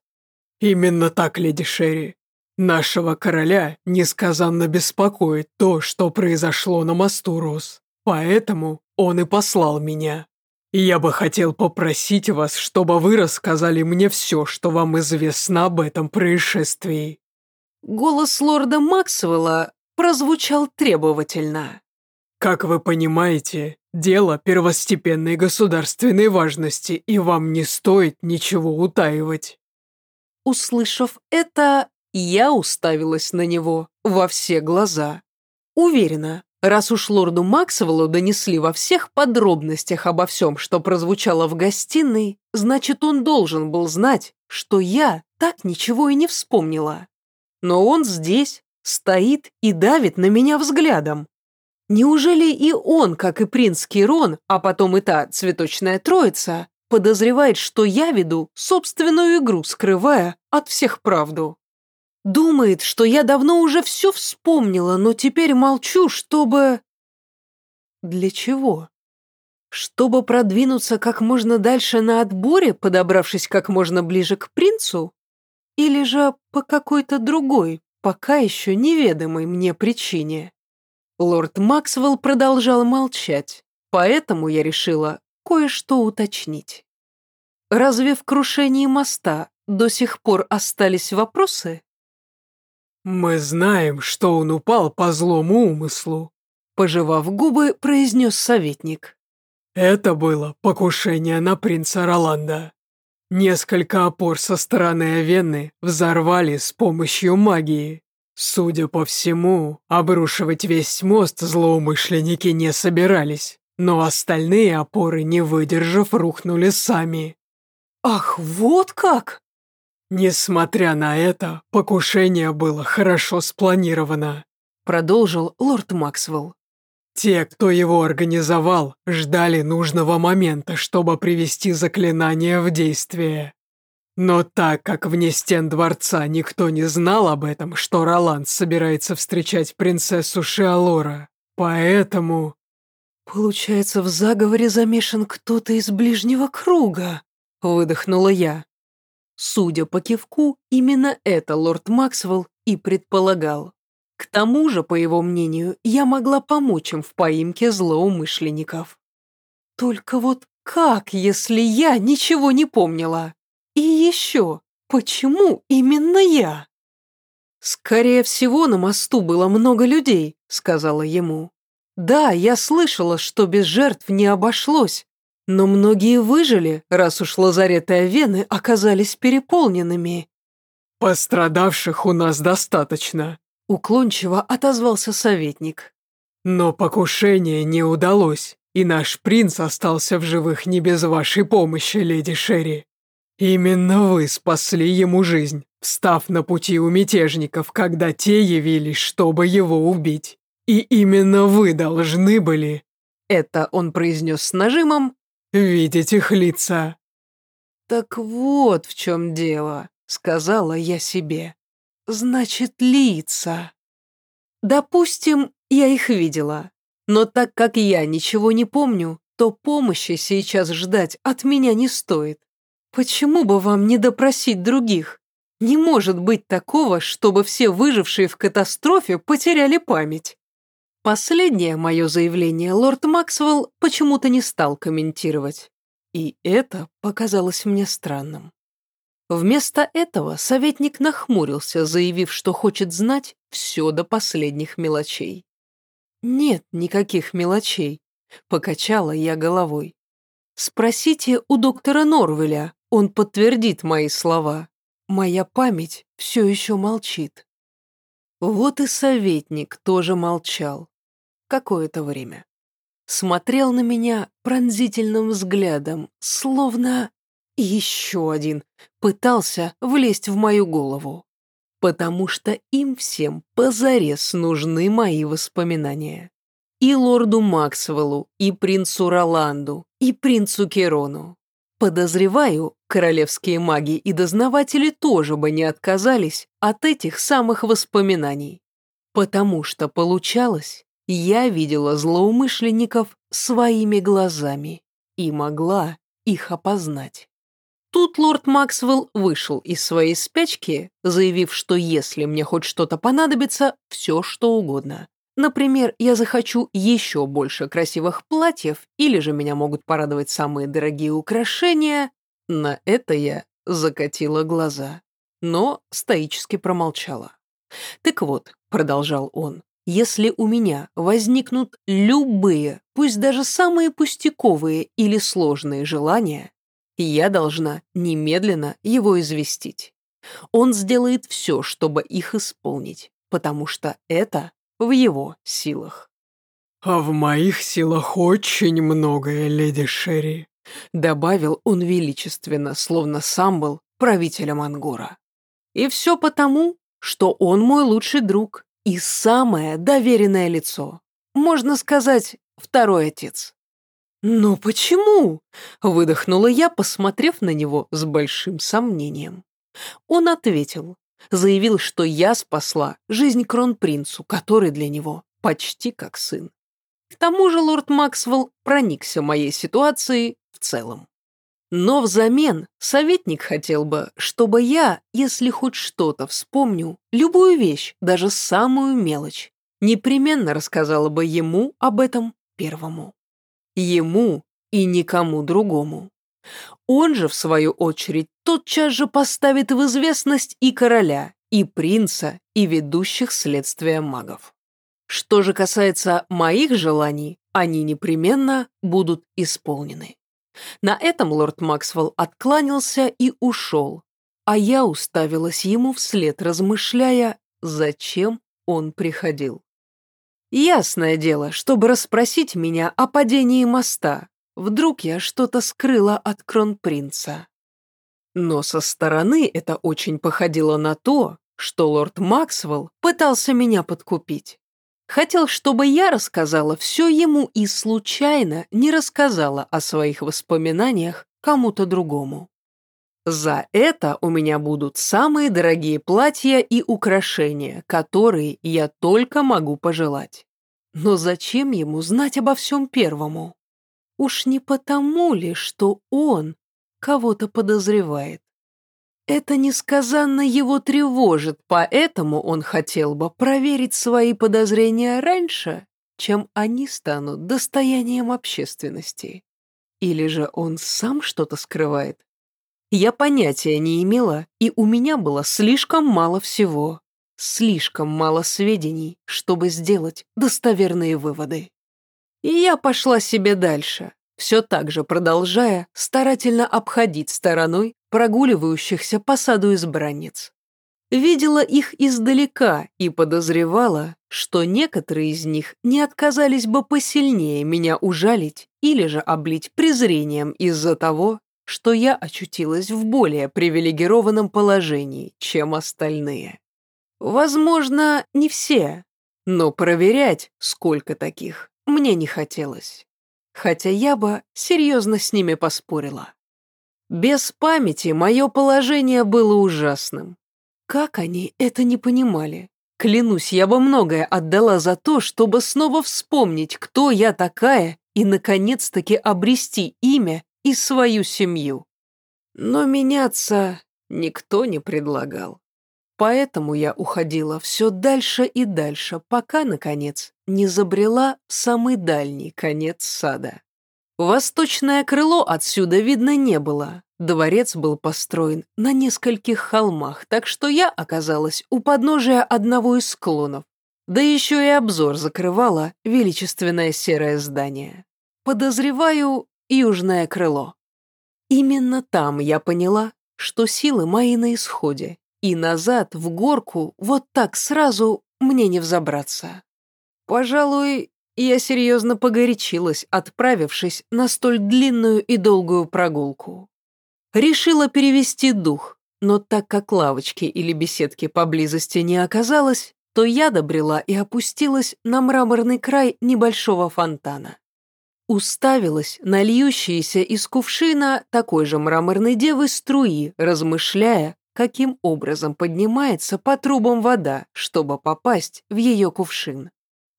«Именно так, леди Шерри. Нашего короля несказанно беспокоит то, что произошло на мосту Рос. Поэтому он и послал меня. Я бы хотел попросить вас, чтобы вы рассказали мне все, что вам известно об этом происшествии». Голос лорда Максвелла прозвучал требовательно. «Как вы понимаете, дело первостепенной государственной важности, и вам не стоит ничего утаивать». Услышав это, я уставилась на него во все глаза. Уверена, раз уж лорду Максвеллу донесли во всех подробностях обо всем, что прозвучало в гостиной, значит, он должен был знать, что я так ничего и не вспомнила. Но он здесь, стоит и давит на меня взглядом. Неужели и он, как и принц Кирон, а потом и та цветочная троица, подозревает, что я веду собственную игру, скрывая от всех правду? Думает, что я давно уже все вспомнила, но теперь молчу, чтобы... Для чего? Чтобы продвинуться как можно дальше на отборе, подобравшись как можно ближе к принцу? Или же по какой-то другой, пока еще неведомой мне причине? Лорд Максвелл продолжал молчать, поэтому я решила кое-что уточнить. Разве в крушении моста до сих пор остались вопросы? «Мы знаем, что он упал по злому умыслу», — пожевав губы, произнес советник. «Это было покушение на принца Роланда. Несколько опор со стороны Авенны взорвали с помощью магии. Судя по всему, обрушивать весь мост злоумышленники не собирались, но остальные опоры, не выдержав, рухнули сами. «Ах, вот как!» Несмотря на это, покушение было хорошо спланировано, продолжил лорд Максвелл. Те, кто его организовал, ждали нужного момента, чтобы привести заклинание в действие. Но так как вне стен дворца никто не знал об этом, что Роланд собирается встречать принцессу Шиалора, поэтому... «Получается, в заговоре замешан кто-то из ближнего круга», — выдохнула я. Судя по кивку, именно это лорд Максвелл и предполагал. К тому же, по его мнению, я могла помочь им в поимке злоумышленников. Только вот как, если я ничего не помнила? И еще, почему именно я? «Скорее всего, на мосту было много людей», — сказала ему. «Да, я слышала, что без жертв не обошлось, но многие выжили, раз уж лазареты Авены оказались переполненными». «Пострадавших у нас достаточно», — уклончиво отозвался советник. «Но покушение не удалось, и наш принц остался в живых не без вашей помощи, леди Шерри. «Именно вы спасли ему жизнь, встав на пути у мятежников, когда те явились, чтобы его убить. И именно вы должны были...» Это он произнес с нажимом. «Видеть их лица». «Так вот в чем дело», — сказала я себе. «Значит, лица». Допустим, я их видела. Но так как я ничего не помню, то помощи сейчас ждать от меня не стоит. Почему бы вам не допросить других? Не может быть такого, чтобы все выжившие в катастрофе потеряли память. Последнее мое заявление лорд Максвелл почему-то не стал комментировать. И это показалось мне странным. Вместо этого советник нахмурился, заявив, что хочет знать все до последних мелочей. «Нет никаких мелочей», — покачала я головой. «Спросите у доктора Норвеля, он подтвердит мои слова. Моя память все еще молчит. Вот и советник тоже молчал. Какое-то время. Смотрел на меня пронзительным взглядом, словно... Еще один пытался влезть в мою голову. Потому что им всем позарез нужны мои воспоминания. И лорду Максвеллу, и принцу Роланду, и принцу Керону. Подозреваю, королевские маги и дознаватели тоже бы не отказались от этих самых воспоминаний. Потому что получалось, я видела злоумышленников своими глазами и могла их опознать. Тут лорд Максвелл вышел из своей спячки, заявив, что если мне хоть что-то понадобится, все что угодно. Например, я захочу еще больше красивых платьев, или же меня могут порадовать самые дорогие украшения. На это я закатила глаза, но стоически промолчала. «Так вот», — продолжал он, «если у меня возникнут любые, пусть даже самые пустяковые или сложные желания, я должна немедленно его известить. Он сделает все, чтобы их исполнить, потому что это в его силах. «А в моих силах очень многое, леди Шерри», добавил он величественно, словно сам был правителем Ангора. И все потому, что он мой лучший друг и самое доверенное лицо. можно сказать, второй отец. «Но почему?» — выдохнула я, посмотрев на него с большим сомнением. Он ответил, заявил, что я спасла жизнь кронпринцу, который для него почти как сын. К тому же лорд Максвелл проникся моей ситуацией в целом. Но взамен советник хотел бы, чтобы я, если хоть что-то вспомню, любую вещь, даже самую мелочь, непременно рассказала бы ему об этом первому. Ему и никому другому. Он же, в свою очередь, тотчас же поставит в известность и короля, и принца, и ведущих следствия магов. Что же касается моих желаний, они непременно будут исполнены. На этом лорд Максвелл откланялся и ушел, а я уставилась ему вслед, размышляя, зачем он приходил. Ясное дело, чтобы расспросить меня о падении моста. Вдруг я что-то скрыла от кронпринца. Но со стороны это очень походило на то, что лорд Максвелл пытался меня подкупить. Хотел, чтобы я рассказала все ему и случайно не рассказала о своих воспоминаниях кому-то другому. За это у меня будут самые дорогие платья и украшения, которые я только могу пожелать. Но зачем ему знать обо всем первому? Уж не потому ли, что он кого-то подозревает? Это несказанно его тревожит, поэтому он хотел бы проверить свои подозрения раньше, чем они станут достоянием общественности. Или же он сам что-то скрывает? Я понятия не имела, и у меня было слишком мало всего, слишком мало сведений, чтобы сделать достоверные выводы. И я пошла себе дальше, все так же продолжая старательно обходить стороной прогуливающихся по саду избранниц. Видела их издалека и подозревала, что некоторые из них не отказались бы посильнее меня ужалить или же облить презрением из-за того, что я очутилась в более привилегированном положении, чем остальные. Возможно, не все, но проверять, сколько таких, мне не хотелось хотя я бы серьезно с ними поспорила. Без памяти мое положение было ужасным. Как они это не понимали? Клянусь, я бы многое отдала за то, чтобы снова вспомнить, кто я такая, и, наконец-таки, обрести имя и свою семью. Но меняться никто не предлагал. Поэтому я уходила все дальше и дальше, пока, наконец, не забрела в самый дальний конец сада. Восточное крыло отсюда видно не было. Дворец был построен на нескольких холмах, так что я оказалась у подножия одного из склонов. Да еще и обзор закрывало величественное серое здание. Подозреваю, южное крыло. Именно там я поняла, что силы мои на исходе, и назад, в горку, вот так сразу мне не взобраться. Пожалуй, я серьезно погорячилась, отправившись на столь длинную и долгую прогулку. Решила перевести дух, но так как лавочки или беседки поблизости не оказалось, то я добрела и опустилась на мраморный край небольшого фонтана. Уставилась на льющиеся из кувшина такой же мраморной девы струи, размышляя, каким образом поднимается по трубам вода, чтобы попасть в ее кувшин.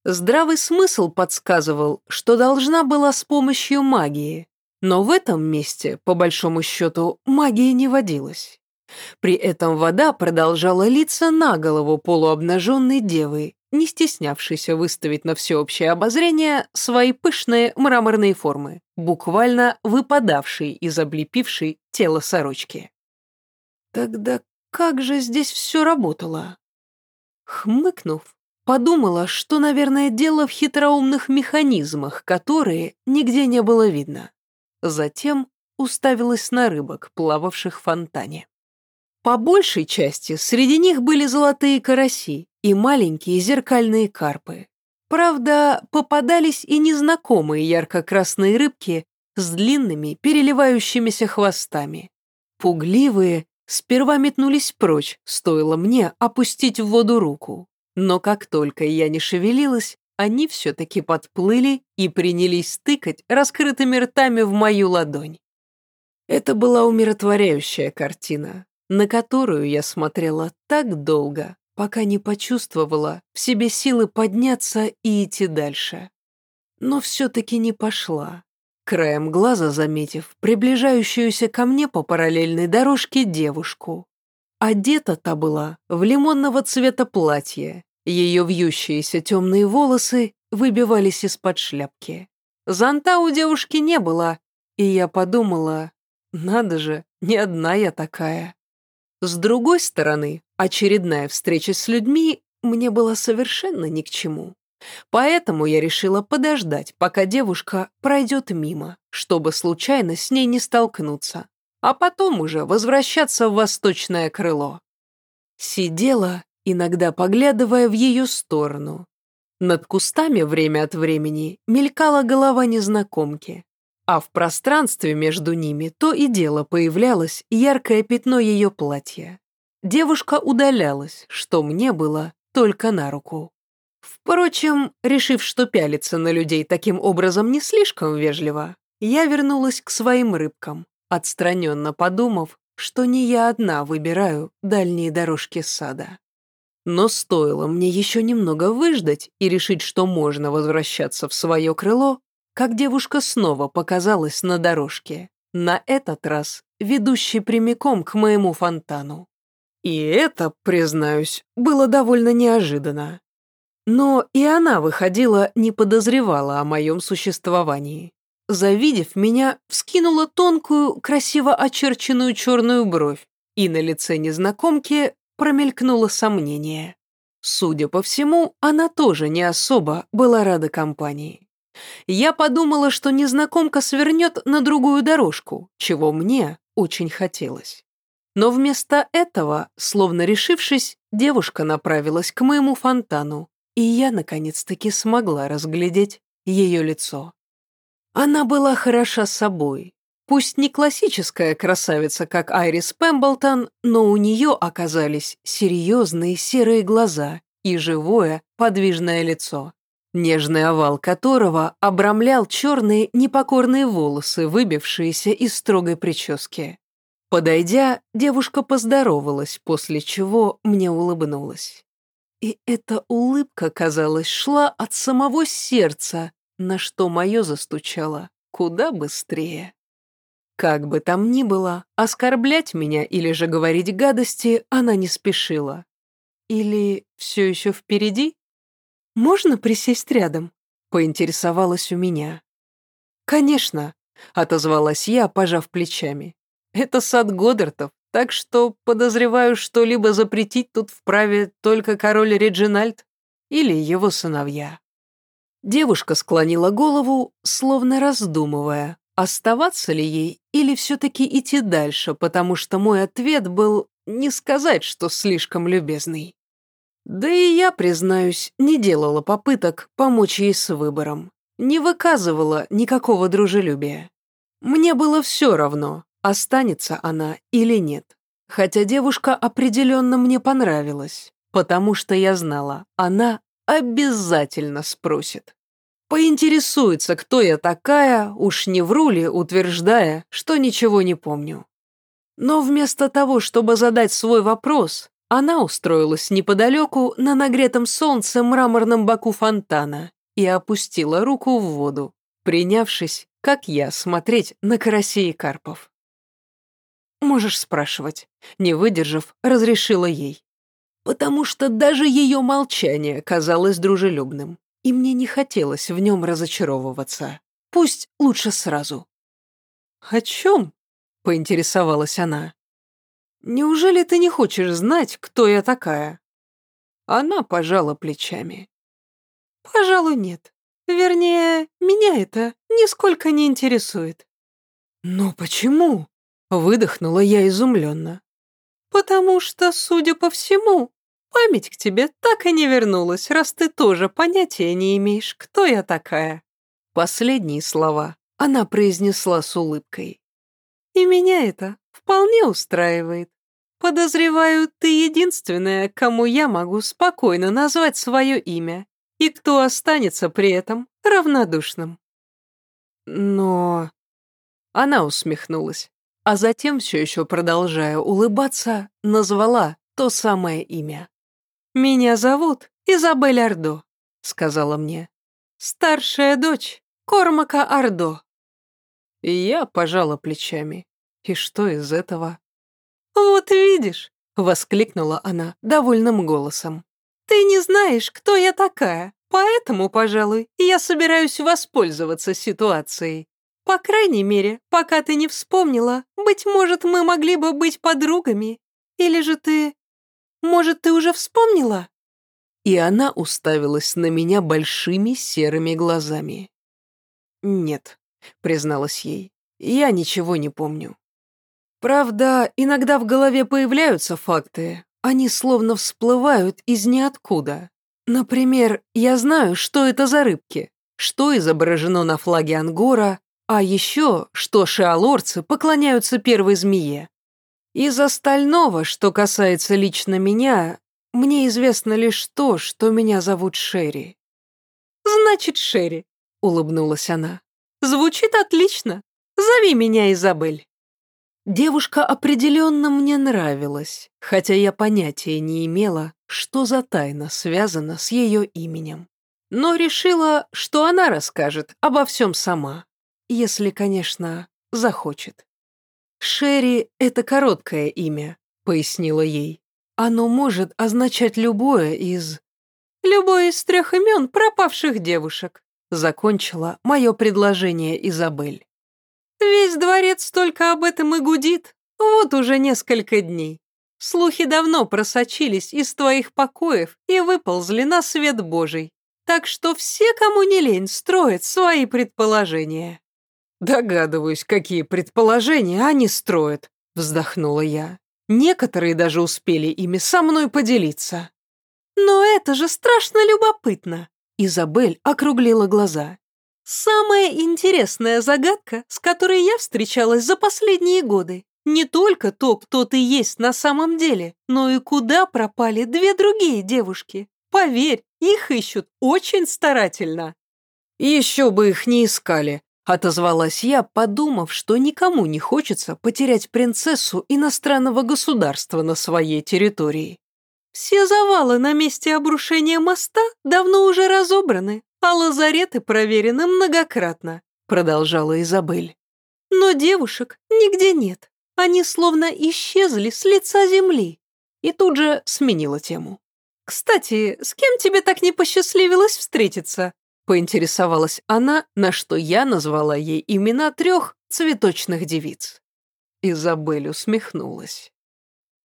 Здравый смысл подсказывал, что должна была с помощью магии, но в этом месте, по большому счету, магия не водилась. При этом вода продолжала литься на голову полуобнаженной девы, не стеснявшейся выставить на всеобщее обозрение свои пышные мраморные формы, буквально выпадавшие из облепившей тело сорочки. Тогда как же здесь все работало? Хмыкнув, подумала, что, наверное, дело в хитроумных механизмах, которые нигде не было видно. Затем уставилась на рыбок, плававших в фонтане. По большей части среди них были золотые караси и маленькие зеркальные карпы. Правда, попадались и незнакомые ярко-красные рыбки с длинными переливающимися хвостами. Пугливые Сперва метнулись прочь, стоило мне опустить в воду руку. Но как только я не шевелилась, они все-таки подплыли и принялись тыкать раскрытыми ртами в мою ладонь. Это была умиротворяющая картина, на которую я смотрела так долго, пока не почувствовала в себе силы подняться и идти дальше. Но все-таки не пошла, краем глаза заметив приближающуюся ко мне по параллельной дорожке девушку. Одета та была в лимонного цвета платье, ее вьющиеся темные волосы выбивались из-под шляпки. Зонта у девушки не было, и я подумала, надо же, не одна я такая. С другой стороны, очередная встреча с людьми мне была совершенно ни к чему. Поэтому я решила подождать, пока девушка пройдет мимо, чтобы случайно с ней не столкнуться а потом уже возвращаться в восточное крыло. Сидела, иногда поглядывая в ее сторону. Над кустами время от времени мелькала голова незнакомки, а в пространстве между ними то и дело появлялось яркое пятно ее платья. Девушка удалялась, что мне было только на руку. Впрочем, решив, что пялиться на людей таким образом не слишком вежливо, я вернулась к своим рыбкам, отстраненно подумав, что не я одна выбираю дальние дорожки сада. Но стоило мне еще немного выждать и решить, что можно возвращаться в свое крыло, как девушка снова показалась на дорожке, на этот раз ведущей прямиком к моему фонтану. И это, признаюсь, было довольно неожиданно. Но и она выходила, не подозревала о моем существовании завидев меня, вскинула тонкую, красиво очерченную черную бровь, и на лице незнакомки промелькнуло сомнение. Судя по всему, она тоже не особо была рада компании. Я подумала, что незнакомка свернет на другую дорожку, чего мне очень хотелось. Но вместо этого, словно решившись, девушка направилась к моему фонтану, и я наконец-таки смогла разглядеть ее лицо. Она была хороша собой. Пусть не классическая красавица, как Айрис Пемблтон, но у нее оказались серьезные серые глаза и живое, подвижное лицо, нежный овал которого обрамлял черные непокорные волосы, выбившиеся из строгой прически. Подойдя, девушка поздоровалась, после чего мне улыбнулась. И эта улыбка, казалось, шла от самого сердца, на что мое застучало куда быстрее. Как бы там ни было, оскорблять меня или же говорить гадости она не спешила. Или все еще впереди? «Можно присесть рядом?» — поинтересовалась у меня. «Конечно», — отозвалась я, пожав плечами. «Это сад Годдартов, так что подозреваю, что либо запретить тут вправе только король Реджинальд или его сыновья». Девушка склонила голову, словно раздумывая, оставаться ли ей или все-таки идти дальше, потому что мой ответ был не сказать, что слишком любезный. Да и я, признаюсь, не делала попыток помочь ей с выбором, не выказывала никакого дружелюбия. Мне было все равно, останется она или нет. Хотя девушка определенно мне понравилась, потому что я знала, она обязательно спросит. Поинтересуется, кто я такая, уж не вру ли, утверждая, что ничего не помню. Но вместо того, чтобы задать свой вопрос, она устроилась неподалеку на нагретом солнце мраморном боку фонтана и опустила руку в воду, принявшись, как я, смотреть на карасей и карпов. «Можешь спрашивать», не выдержав, разрешила ей потому что даже ее молчание казалось дружелюбным, и мне не хотелось в нем разочаровываться. Пусть лучше сразу. «О чем?» — поинтересовалась она. «Неужели ты не хочешь знать, кто я такая?» Она пожала плечами. «Пожалуй, нет. Вернее, меня это нисколько не интересует». «Но почему?» — выдохнула я изумленно. «Потому что, судя по всему, Память к тебе так и не вернулась, раз ты тоже понятия не имеешь, кто я такая». Последние слова она произнесла с улыбкой. «И меня это вполне устраивает. Подозреваю, ты единственная, кому я могу спокойно назвать свое имя и кто останется при этом равнодушным. Но... Она усмехнулась, а затем, все еще продолжая улыбаться, назвала то самое имя. «Меня зовут Изабель Ордо», — сказала мне. «Старшая дочь Кормака Ордо». И я пожала плечами. И что из этого? «Вот видишь», — воскликнула она довольным голосом. «Ты не знаешь, кто я такая, поэтому, пожалуй, я собираюсь воспользоваться ситуацией. По крайней мере, пока ты не вспомнила, быть может, мы могли бы быть подругами. Или же ты... Может, ты уже вспомнила?» И она уставилась на меня большими серыми глазами. «Нет», — призналась ей, — «я ничего не помню. Правда, иногда в голове появляются факты, они словно всплывают из ниоткуда. Например, я знаю, что это за рыбки, что изображено на флаге Ангора, а еще, что шиалорцы поклоняются первой змее. Из остального, что касается лично меня, мне известно лишь то, что меня зовут Шерри. «Значит, Шерри», — улыбнулась она. «Звучит отлично. Зови меня Изабель». Девушка определенно мне нравилась, хотя я понятия не имела, что за тайна связана с ее именем. Но решила, что она расскажет обо всем сама, если, конечно, захочет. «Шерри — это короткое имя», — пояснила ей. «Оно может означать любое из...» «Любое из трех имен пропавших девушек», — закончила мое предложение Изабель. Весь дворец только об этом и гудит. Вот уже несколько дней. Слухи давно просочились из твоих покоев и выползли на свет Божий. Так что все, кому не лень, строят свои предположения». «Догадываюсь, какие предположения они строят», — вздохнула я. «Некоторые даже успели ими со мной поделиться». «Но это же страшно любопытно!» Изабель округлила глаза. Самая интересная загадка, с которой я встречалась за последние годы. Не только то, кто ты есть на самом деле, но и куда пропали две другие девушки. Поверь, их ищут очень старательно. Еще бы их не искали, отозвалась я, подумав, что никому не хочется потерять принцессу иностранного государства на своей территории. Все завалы на месте обрушения моста давно уже разобраны, а лазареты проверены многократно», — продолжала Изабель. «Но девушек нигде нет. Они словно исчезли с лица земли». И тут же сменила тему. «Кстати, с кем тебе так не посчастливилось встретиться?» Поинтересовалась она, на что я назвала ей имена трех цветочных девиц. Изабель усмехнулась.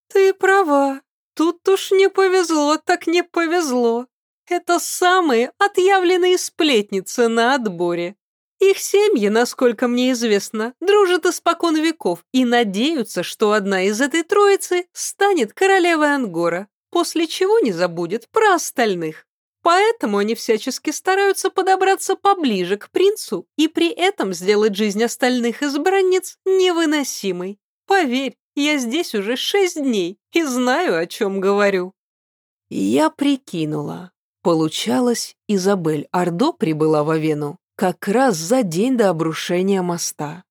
«Ты права. Тут уж не повезло, так не повезло. Это самые отъявленные сплетницы на отборе. Их семьи, насколько мне известно, дружат испокон веков и надеются, что одна из этой троицы станет королевой Ангора, после чего не забудет про остальных. Поэтому они всячески стараются подобраться поближе к принцу и при этом сделать жизнь остальных избранниц невыносимой. Поверь, я здесь уже шесть дней и знаю, о чем говорю. Я прикинула. Получалось, Изабель Ордо прибыла в Вену как раз за день до обрушения моста.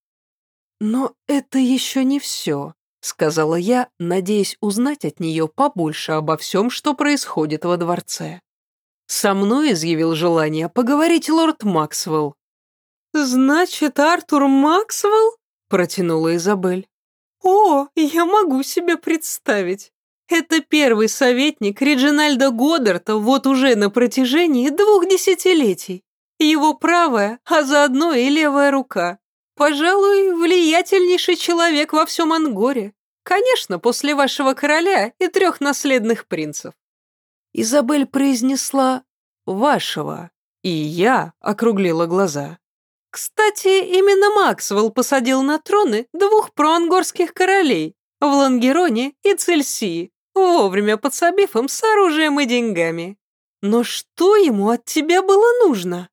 «Но это еще не все», — сказала я, надеясь узнать от нее побольше обо всем, что происходит во дворце. Со мной изъявил желание поговорить лорд Максвелл. «Значит, Артур Максвелл?» — протянула Изабель. «О, я могу себе представить. Это первый советник Реджинальда Годдарта вот уже на протяжении двух десятилетий. Его правая, а заодно и левая рука. Пожалуй, влиятельнейший человек во всем Ангоре. Конечно, после вашего короля и трех наследных принцев. Изабель произнесла «вашего», и я округлила глаза. Кстати, именно Максвелл посадил на троны двух проангорских королей в Лангероне и Цельсии вовремя подсобив им с оружием и деньгами. Но что ему от тебя было нужно?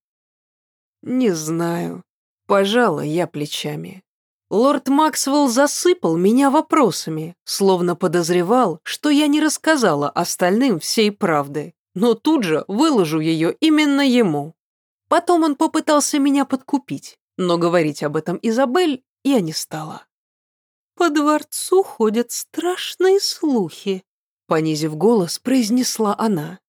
Не знаю. Пожала я плечами. Лорд Максвелл засыпал меня вопросами, словно подозревал, что я не рассказала остальным всей правды, но тут же выложу ее именно ему. Потом он попытался меня подкупить, но говорить об этом Изабель я не стала. «По дворцу ходят страшные слухи», — понизив голос, произнесла она.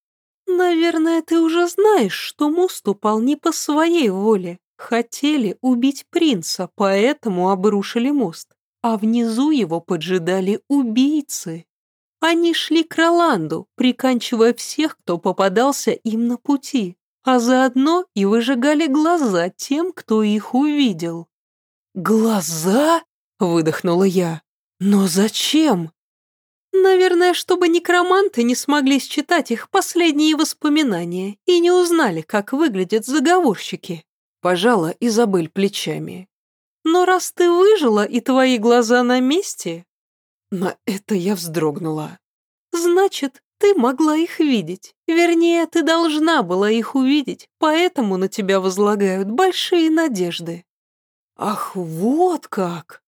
«Наверное, ты уже знаешь, что мост упал не по своей воле. Хотели убить принца, поэтому обрушили мост, а внизу его поджидали убийцы. Они шли к Роланду, приканчивая всех, кто попадался им на пути, а заодно и выжигали глаза тем, кто их увидел. «Глаза?» — выдохнула я. «Но зачем?» Наверное, чтобы некроманты не смогли считать их последние воспоминания и не узнали, как выглядят заговорщики. Пожала Изабель плечами. Но раз ты выжила и твои глаза на месте... На это я вздрогнула. Значит, ты могла их видеть. Вернее, ты должна была их увидеть, поэтому на тебя возлагают большие надежды. Ах, вот как!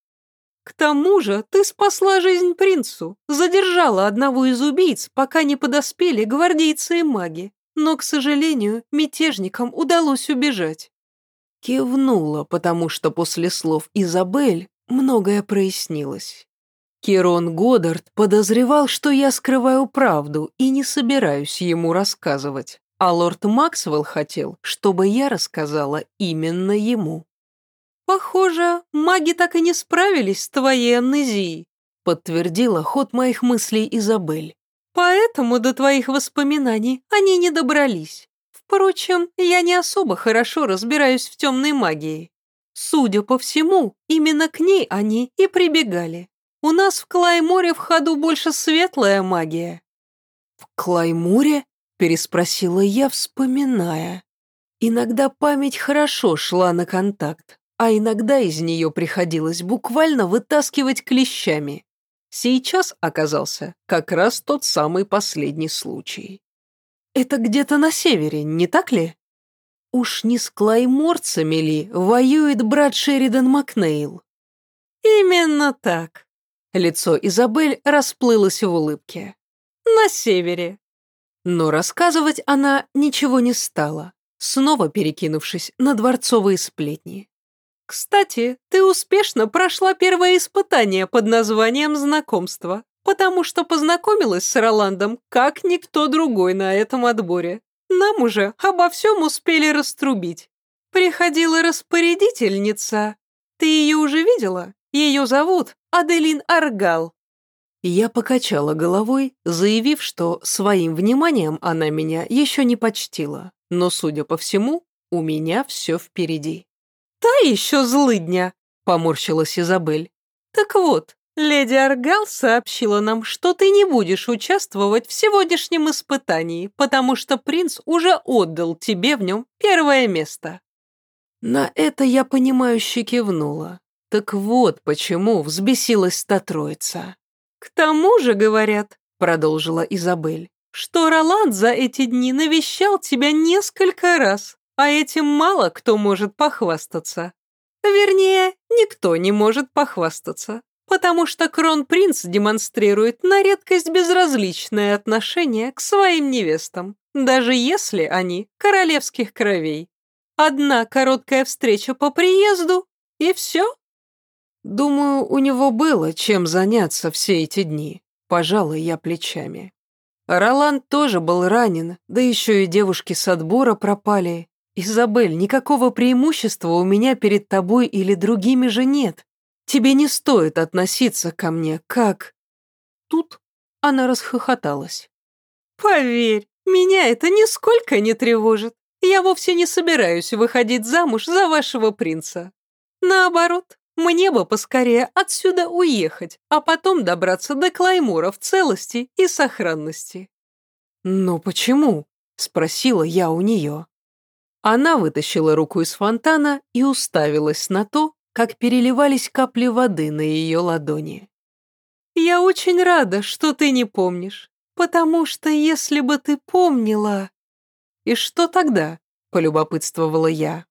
К тому же ты спасла жизнь принцу, задержала одного из убийц, пока не подоспели гвардейцы и маги. Но, к сожалению, мятежникам удалось убежать. Кивнула, потому что после слов Изабель многое прояснилось. Кирон Годдард подозревал, что я скрываю правду и не собираюсь ему рассказывать, а лорд Максвелл хотел, чтобы я рассказала именно ему. «Похоже, маги так и не справились с твоей амнезией», подтвердила ход моих мыслей Изабель. «Поэтому до твоих воспоминаний они не добрались. Впрочем, я не особо хорошо разбираюсь в темной магии. Судя по всему, именно к ней они и прибегали. У нас в Клайморе в ходу больше светлая магия». «В Клайморе?» – переспросила я, вспоминая. Иногда память хорошо шла на контакт, а иногда из нее приходилось буквально вытаскивать клещами. Сейчас оказался как раз тот самый последний случай. Это где-то на севере, не так ли? Уж не с клайморцами ли воюет брат Шеридан Макнейл? Именно так. Лицо Изабель расплылось в улыбке. «На севере». Но рассказывать она ничего не стала, снова перекинувшись на дворцовые сплетни. «Кстати, ты успешно прошла первое испытание под названием «Знакомство», потому что познакомилась с Роландом, как никто другой на этом отборе. Нам уже обо всем успели раструбить. Приходила распорядительница. Ты ее уже видела? Ее зовут Аделин Аргал». Я покачала головой, заявив, что своим вниманием она меня еще не почтила, но, судя по всему, у меня все впереди. «Та еще злыдня!» — поморщилась Изабель. «Так вот, леди Аргал сообщила нам, что ты не будешь участвовать в сегодняшнем испытании, потому что принц уже отдал тебе в нем первое место». На это я понимающе кивнула. Так вот почему взбесилась та троица. «К тому же, говорят», — продолжила Изабель, «что Роланд за эти дни навещал тебя несколько раз, а этим мало кто может похвастаться. Вернее, никто не может похвастаться, потому что кронпринц демонстрирует на редкость безразличное отношение к своим невестам, даже если они королевских кровей. Одна короткая встреча по приезду, и все, Думаю, у него было чем заняться все эти дни. Пожалуй, я плечами. Роланд тоже был ранен, да еще и девушки с отбора пропали. Изабель, никакого преимущества у меня перед тобой или другими же нет. Тебе не стоит относиться ко мне как...» Тут она расхохоталась. «Поверь, меня это нисколько не тревожит. Я вовсе не собираюсь выходить замуж за вашего принца. Наоборот, мне бы поскорее отсюда уехать, а потом добраться до Клаймура в целости и сохранности». «Но почему?» — спросила я у нее. Она вытащила руку из фонтана и уставилась на то, как переливались капли воды на ее ладони. «Я очень рада, что ты не помнишь, потому что если бы ты помнила...» «И что тогда?» — полюбопытствовала я.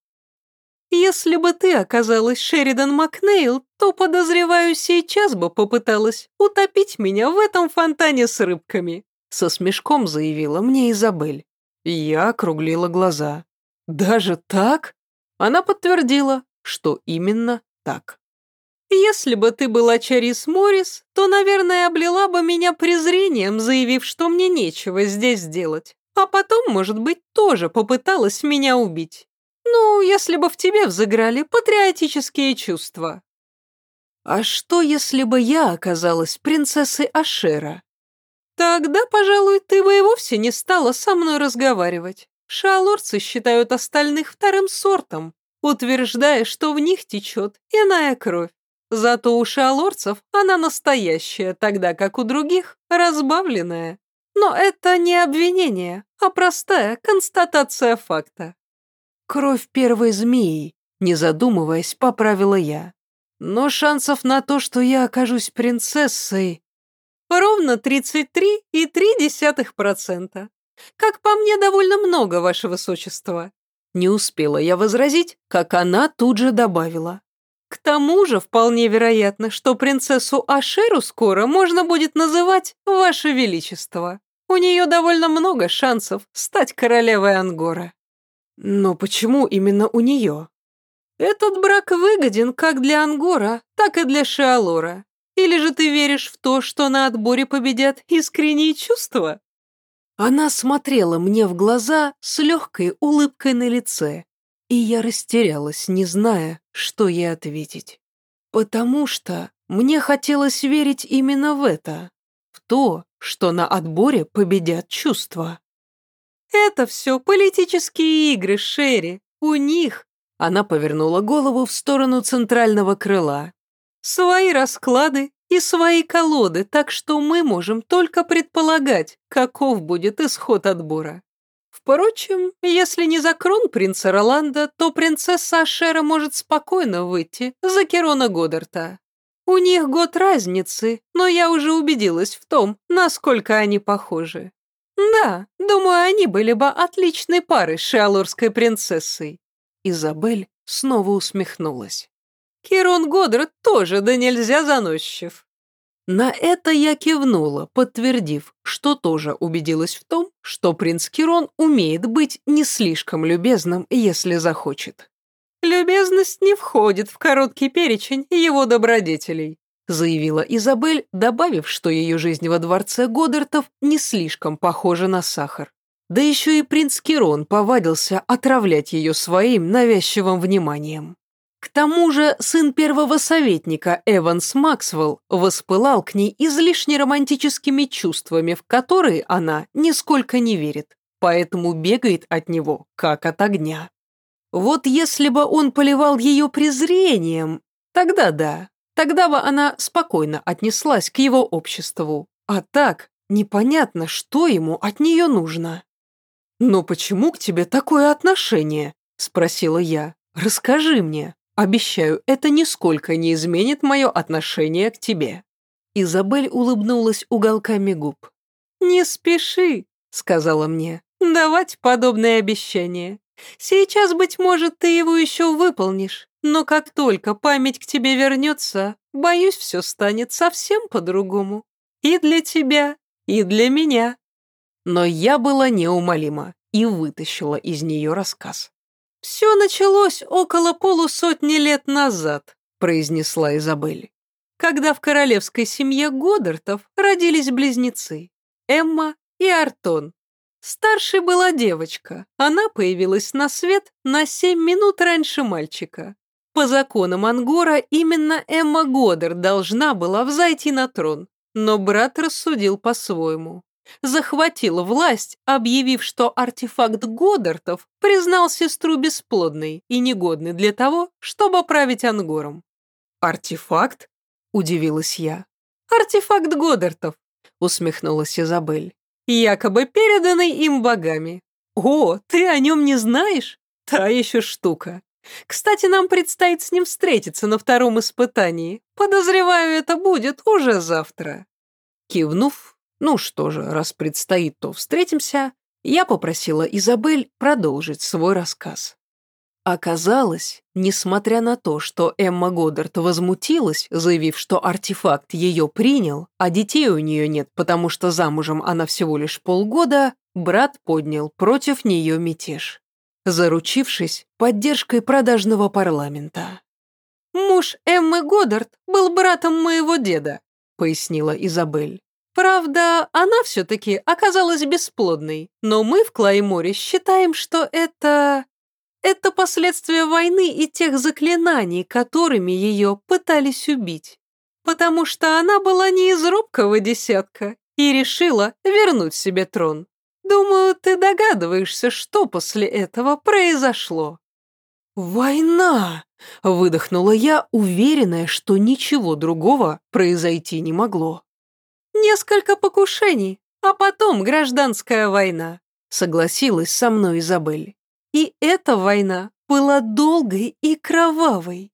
Если бы ты оказалась Шеридан Макнейл, то, подозреваю, сейчас бы попыталась утопить меня в этом фонтане с рыбками. Со смешком заявила мне Изабель. Я округлила глаза. «Даже так?» Она подтвердила, что именно так. «Если бы ты была Чарис Моррис, то, наверное, облила бы меня презрением, заявив, что мне нечего здесь делать, а потом, может быть, тоже попыталась меня убить. Ну, если бы в тебе взыграли патриотические чувства». «А что, если бы я оказалась принцессой Ашера?» «Тогда, пожалуй, ты бы и вовсе не стала со мной разговаривать. Шалорцы считают остальных вторым сортом, утверждая, что в них течет иная кровь. Зато у шалорцев она настоящая, тогда как у других разбавленная. Но это не обвинение, а простая констатация факта. Кровь первой змеи, не задумываясь, поправила я. Но шансов на то, что я окажусь принцессой... Ровно 33,3%. Как по мне, довольно много, ваше высочество. Не успела я возразить, как она тут же добавила. К тому же вполне вероятно, что принцессу Ашеру скоро можно будет называть Ваше Величество. У нее довольно много шансов стать королевой Ангора. Но почему именно у нее? Этот брак выгоден как для Ангора, так и для Шиалора. Или же ты веришь в то, что на отборе победят искренние чувства? Она смотрела мне в глаза с легкой улыбкой на лице, и я растерялась, не зная, что ей ответить. Потому что мне хотелось верить именно в это, в то, что на отборе победят чувства. «Это все политические игры, Шерри. У них...» Она повернула голову в сторону центрального крыла. «Свои расклады и свои колоды, так что мы можем только предполагать, каков будет исход отбора. Впрочем, если не за кронпринца Роланда, то принцесса Ашера может спокойно выйти за Керона Годдарта. У них год разницы, но я уже убедилась в том, насколько они похожи. Да, думаю, они были бы отличной парой с шиалорской принцессой. Изабель снова усмехнулась. Керон Годдарт тоже да нельзя заносчив. На это я кивнула, подтвердив, что тоже убедилась в том, что принц Кирон умеет быть не слишком любезным, если захочет. «Любезность не входит в короткий перечень его добродетелей», заявила Изабель, добавив, что ее жизнь во дворце Годдартов не слишком похожа на сахар. Да еще и принц Кирон повадился отравлять ее своим навязчивым вниманием. К тому же сын первого советника Эванс Максвелл воспылал к ней излишне романтическими чувствами, в которые она нисколько не верит, поэтому бегает от него, как от огня. Вот если бы он поливал ее презрением, тогда да, тогда бы она спокойно отнеслась к его обществу, а так непонятно, что ему от нее нужно. «Но почему к тебе такое отношение?» – спросила я. «Расскажи мне». Обещаю, это нисколько не изменит мое отношение к тебе». Изабель улыбнулась уголками губ. «Не спеши», — сказала мне, — «давать подобные обещания. Сейчас, быть может, ты его еще выполнишь, но как только память к тебе вернется, боюсь, все станет совсем по-другому. И для тебя, и для меня». Но я была неумолима и вытащила из нее рассказ. «Все началось около полусотни лет назад», — произнесла Изабель, «когда в королевской семье Годдартов родились близнецы — Эмма и Артон. Старшей была девочка, она появилась на свет на семь минут раньше мальчика. По законам Ангора именно Эмма Годдард должна была взойти на трон, но брат рассудил по-своему захватил власть, объявив, что артефакт Годдартов признал сестру бесплодной и негодной для того, чтобы править Ангором. «Артефакт?» – удивилась я. «Артефакт Годдартов», – усмехнулась Изабель. «Якобы переданный им богами. О, ты о нем не знаешь? Та еще штука. Кстати, нам предстоит с ним встретиться на втором испытании. Подозреваю, это будет уже завтра». Кивнув, ну что же, раз предстоит, то встретимся. Я попросила Изабель продолжить свой рассказ. Оказалось, несмотря на то, что Эмма Годдард возмутилась, заявив, что артефакт ее принял, а детей у нее нет, потому что замужем она всего лишь полгода, брат поднял против нее мятеж, заручившись поддержкой продажного парламента. «Муж Эммы Годдард был братом моего деда», — пояснила Изабель. «Правда, она все-таки оказалась бесплодной, но мы в Клайморе считаем, что это...» Это последствия войны и тех заклинаний, которыми ее пытались убить. Потому что она была не из робкого десятка и решила вернуть себе трон. Думаю, ты догадываешься, что после этого произошло. «Война!» — выдохнула я, уверенная, что ничего другого произойти не могло. «Несколько покушений, а потом гражданская война», — согласилась со мной Изабель. И эта война была долгой и кровавой.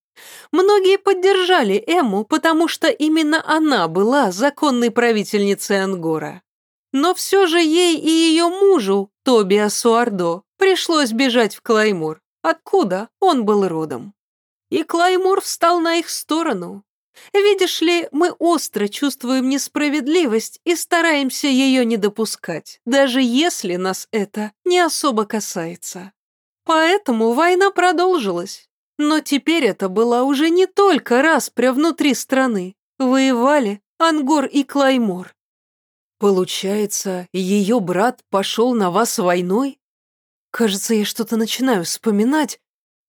Многие поддержали Эмму, потому что именно она была законной правительницей Ангора. Но все же ей и ее мужу, Тобиасу Ардо, пришлось бежать в Клаймур, откуда он был родом. И Клаймур встал на их сторону. Видишь ли, мы остро чувствуем несправедливость и стараемся ее не допускать, даже если нас это не особо касается. Поэтому война продолжилась. Но теперь это была уже не только распря внутри страны. Воевали Ангор и Клаймор. Получается, ее брат пошел на вас войной? Кажется, я что-то начинаю вспоминать,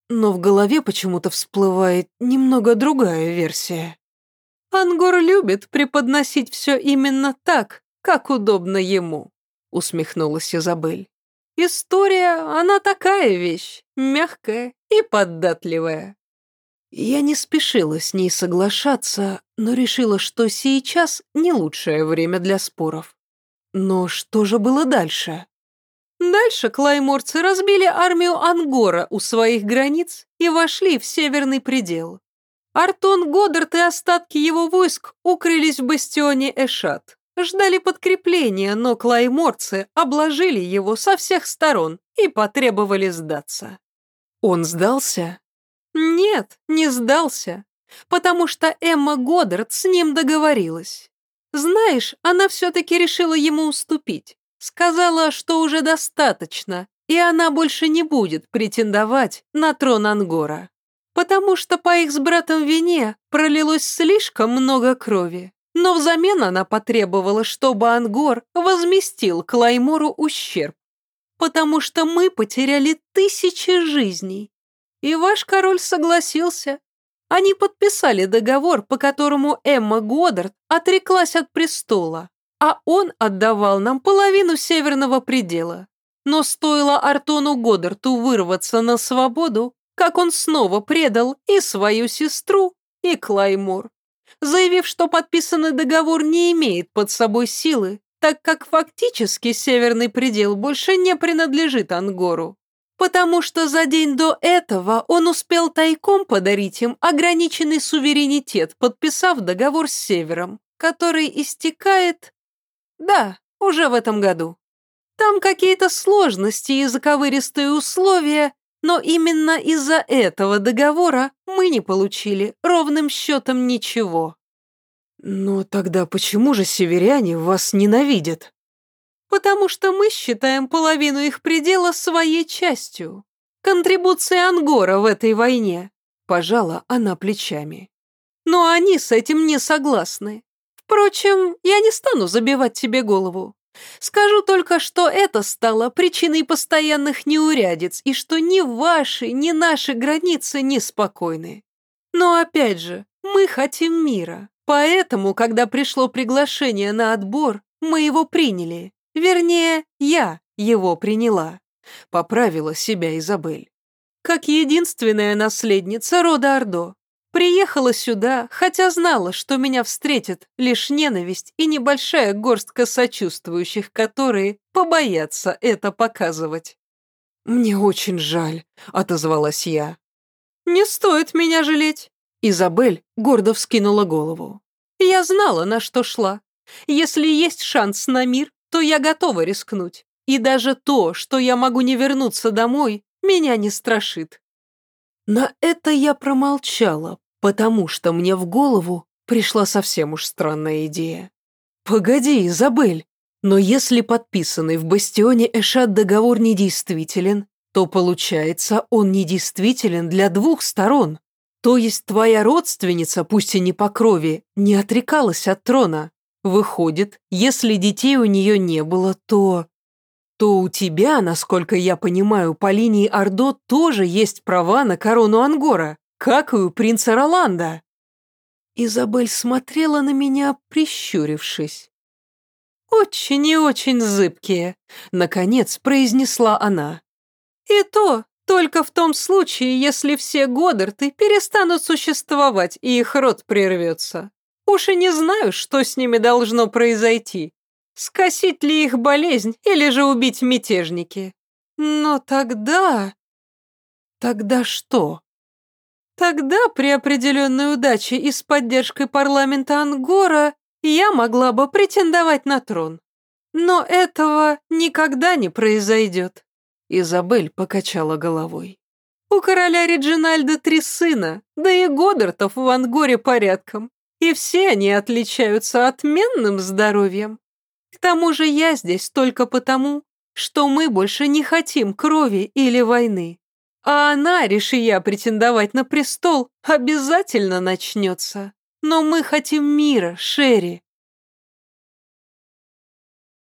но в голове почему-то всплывает немного другая версия. Ангор любит преподносить все именно так, как удобно ему, усмехнулась Изабель. История, она такая вещь, мягкая и податливая. Я не спешила с ней соглашаться, но решила, что сейчас не лучшее время для споров. Но что же было дальше? Дальше клайморцы разбили армию Ангора у своих границ и вошли в северный предел. Артон Годдард и остатки его войск укрылись в бастионе Эшат. Ждали подкрепления, но клайморцы обложили его со всех сторон и потребовали сдаться. Он сдался? Нет, не сдался, потому что Эмма Годдард с ним договорилась. Знаешь, она все-таки решила ему уступить. Сказала, что уже достаточно, и она больше не будет претендовать на трон Ангора. Потому что по их с братом вине пролилось слишком много крови. Но взамен она потребовала, чтобы Ангор возместил Клаймору ущерб, потому что мы потеряли тысячи жизней. И ваш король согласился. Они подписали договор, по которому Эмма Годдард отреклась от престола, а он отдавал нам половину северного предела. Но стоило Артону Годдарту вырваться на свободу, как он снова предал и свою сестру, и Клаймор заявив, что подписанный договор не имеет под собой силы, так как фактически Северный предел больше не принадлежит Ангору. Потому что за день до этого он успел тайком подарить им ограниченный суверенитет, подписав договор с Севером, который истекает... Да, уже в этом году. Там какие-то сложности и заковыристые условия, но именно из-за этого договора мы не получили ровным счетом ничего. Но тогда почему же северяне вас ненавидят? Потому что мы считаем половину их предела своей частью. Контрибуция Ангора в этой войне. Пожала она плечами. Но они с этим не согласны. Впрочем, я не стану забивать тебе голову. Скажу только, что это стало причиной постоянных неурядиц и что ни ваши, ни наши границы неспокойны. Но опять же, мы хотим мира, поэтому, когда пришло приглашение на отбор, мы его приняли. Вернее, я его приняла. Поправила себя Изабель. Как единственная наследница рода Ордо. Приехала сюда, хотя знала, что меня встретит лишь ненависть и небольшая горстка сочувствующих, которые побоятся это показывать. «Мне очень жаль», — отозвалась я. «Не стоит меня жалеть», — Изабель гордо вскинула голову. «Я знала, на что шла. Если есть шанс на мир, то я готова рискнуть. И даже то, что я могу не вернуться домой, меня не страшит. На это я промолчала, потому что мне в голову пришла совсем уж странная идея. «Погоди, Изабель, но если подписанный в бастионе Эшат договор недействителен, то получается, он недействителен для двух сторон. То есть твоя родственница, пусть и не по крови, не отрекалась от трона. Выходит, если детей у нее не было, то... То у тебя, насколько я понимаю, по линии Ордо тоже есть права на корону Ангора, как и у принца Роланда. Изабель смотрела на меня, прищурившись. «Очень и очень зыбкие», — наконец произнесла она. «И то только в том случае, если все Годдарты перестанут существовать и их род прервется. Уж и не знаю, что с ними должно произойти. Скосить ли их болезнь или же убить мятежники. Но тогда... Тогда что? Тогда при определенной удаче и с поддержкой парламента Ангора я могла бы претендовать на трон. Но этого никогда не произойдет. Изабель покачала головой. «У короля Реджинальда три сына, да и Годдартов в Ангоре порядком, и все они отличаются отменным здоровьем. К тому же я здесь только потому, что мы больше не хотим крови или войны. А она, реши я претендовать на престол, обязательно начнется. Но мы хотим мира, Шерри.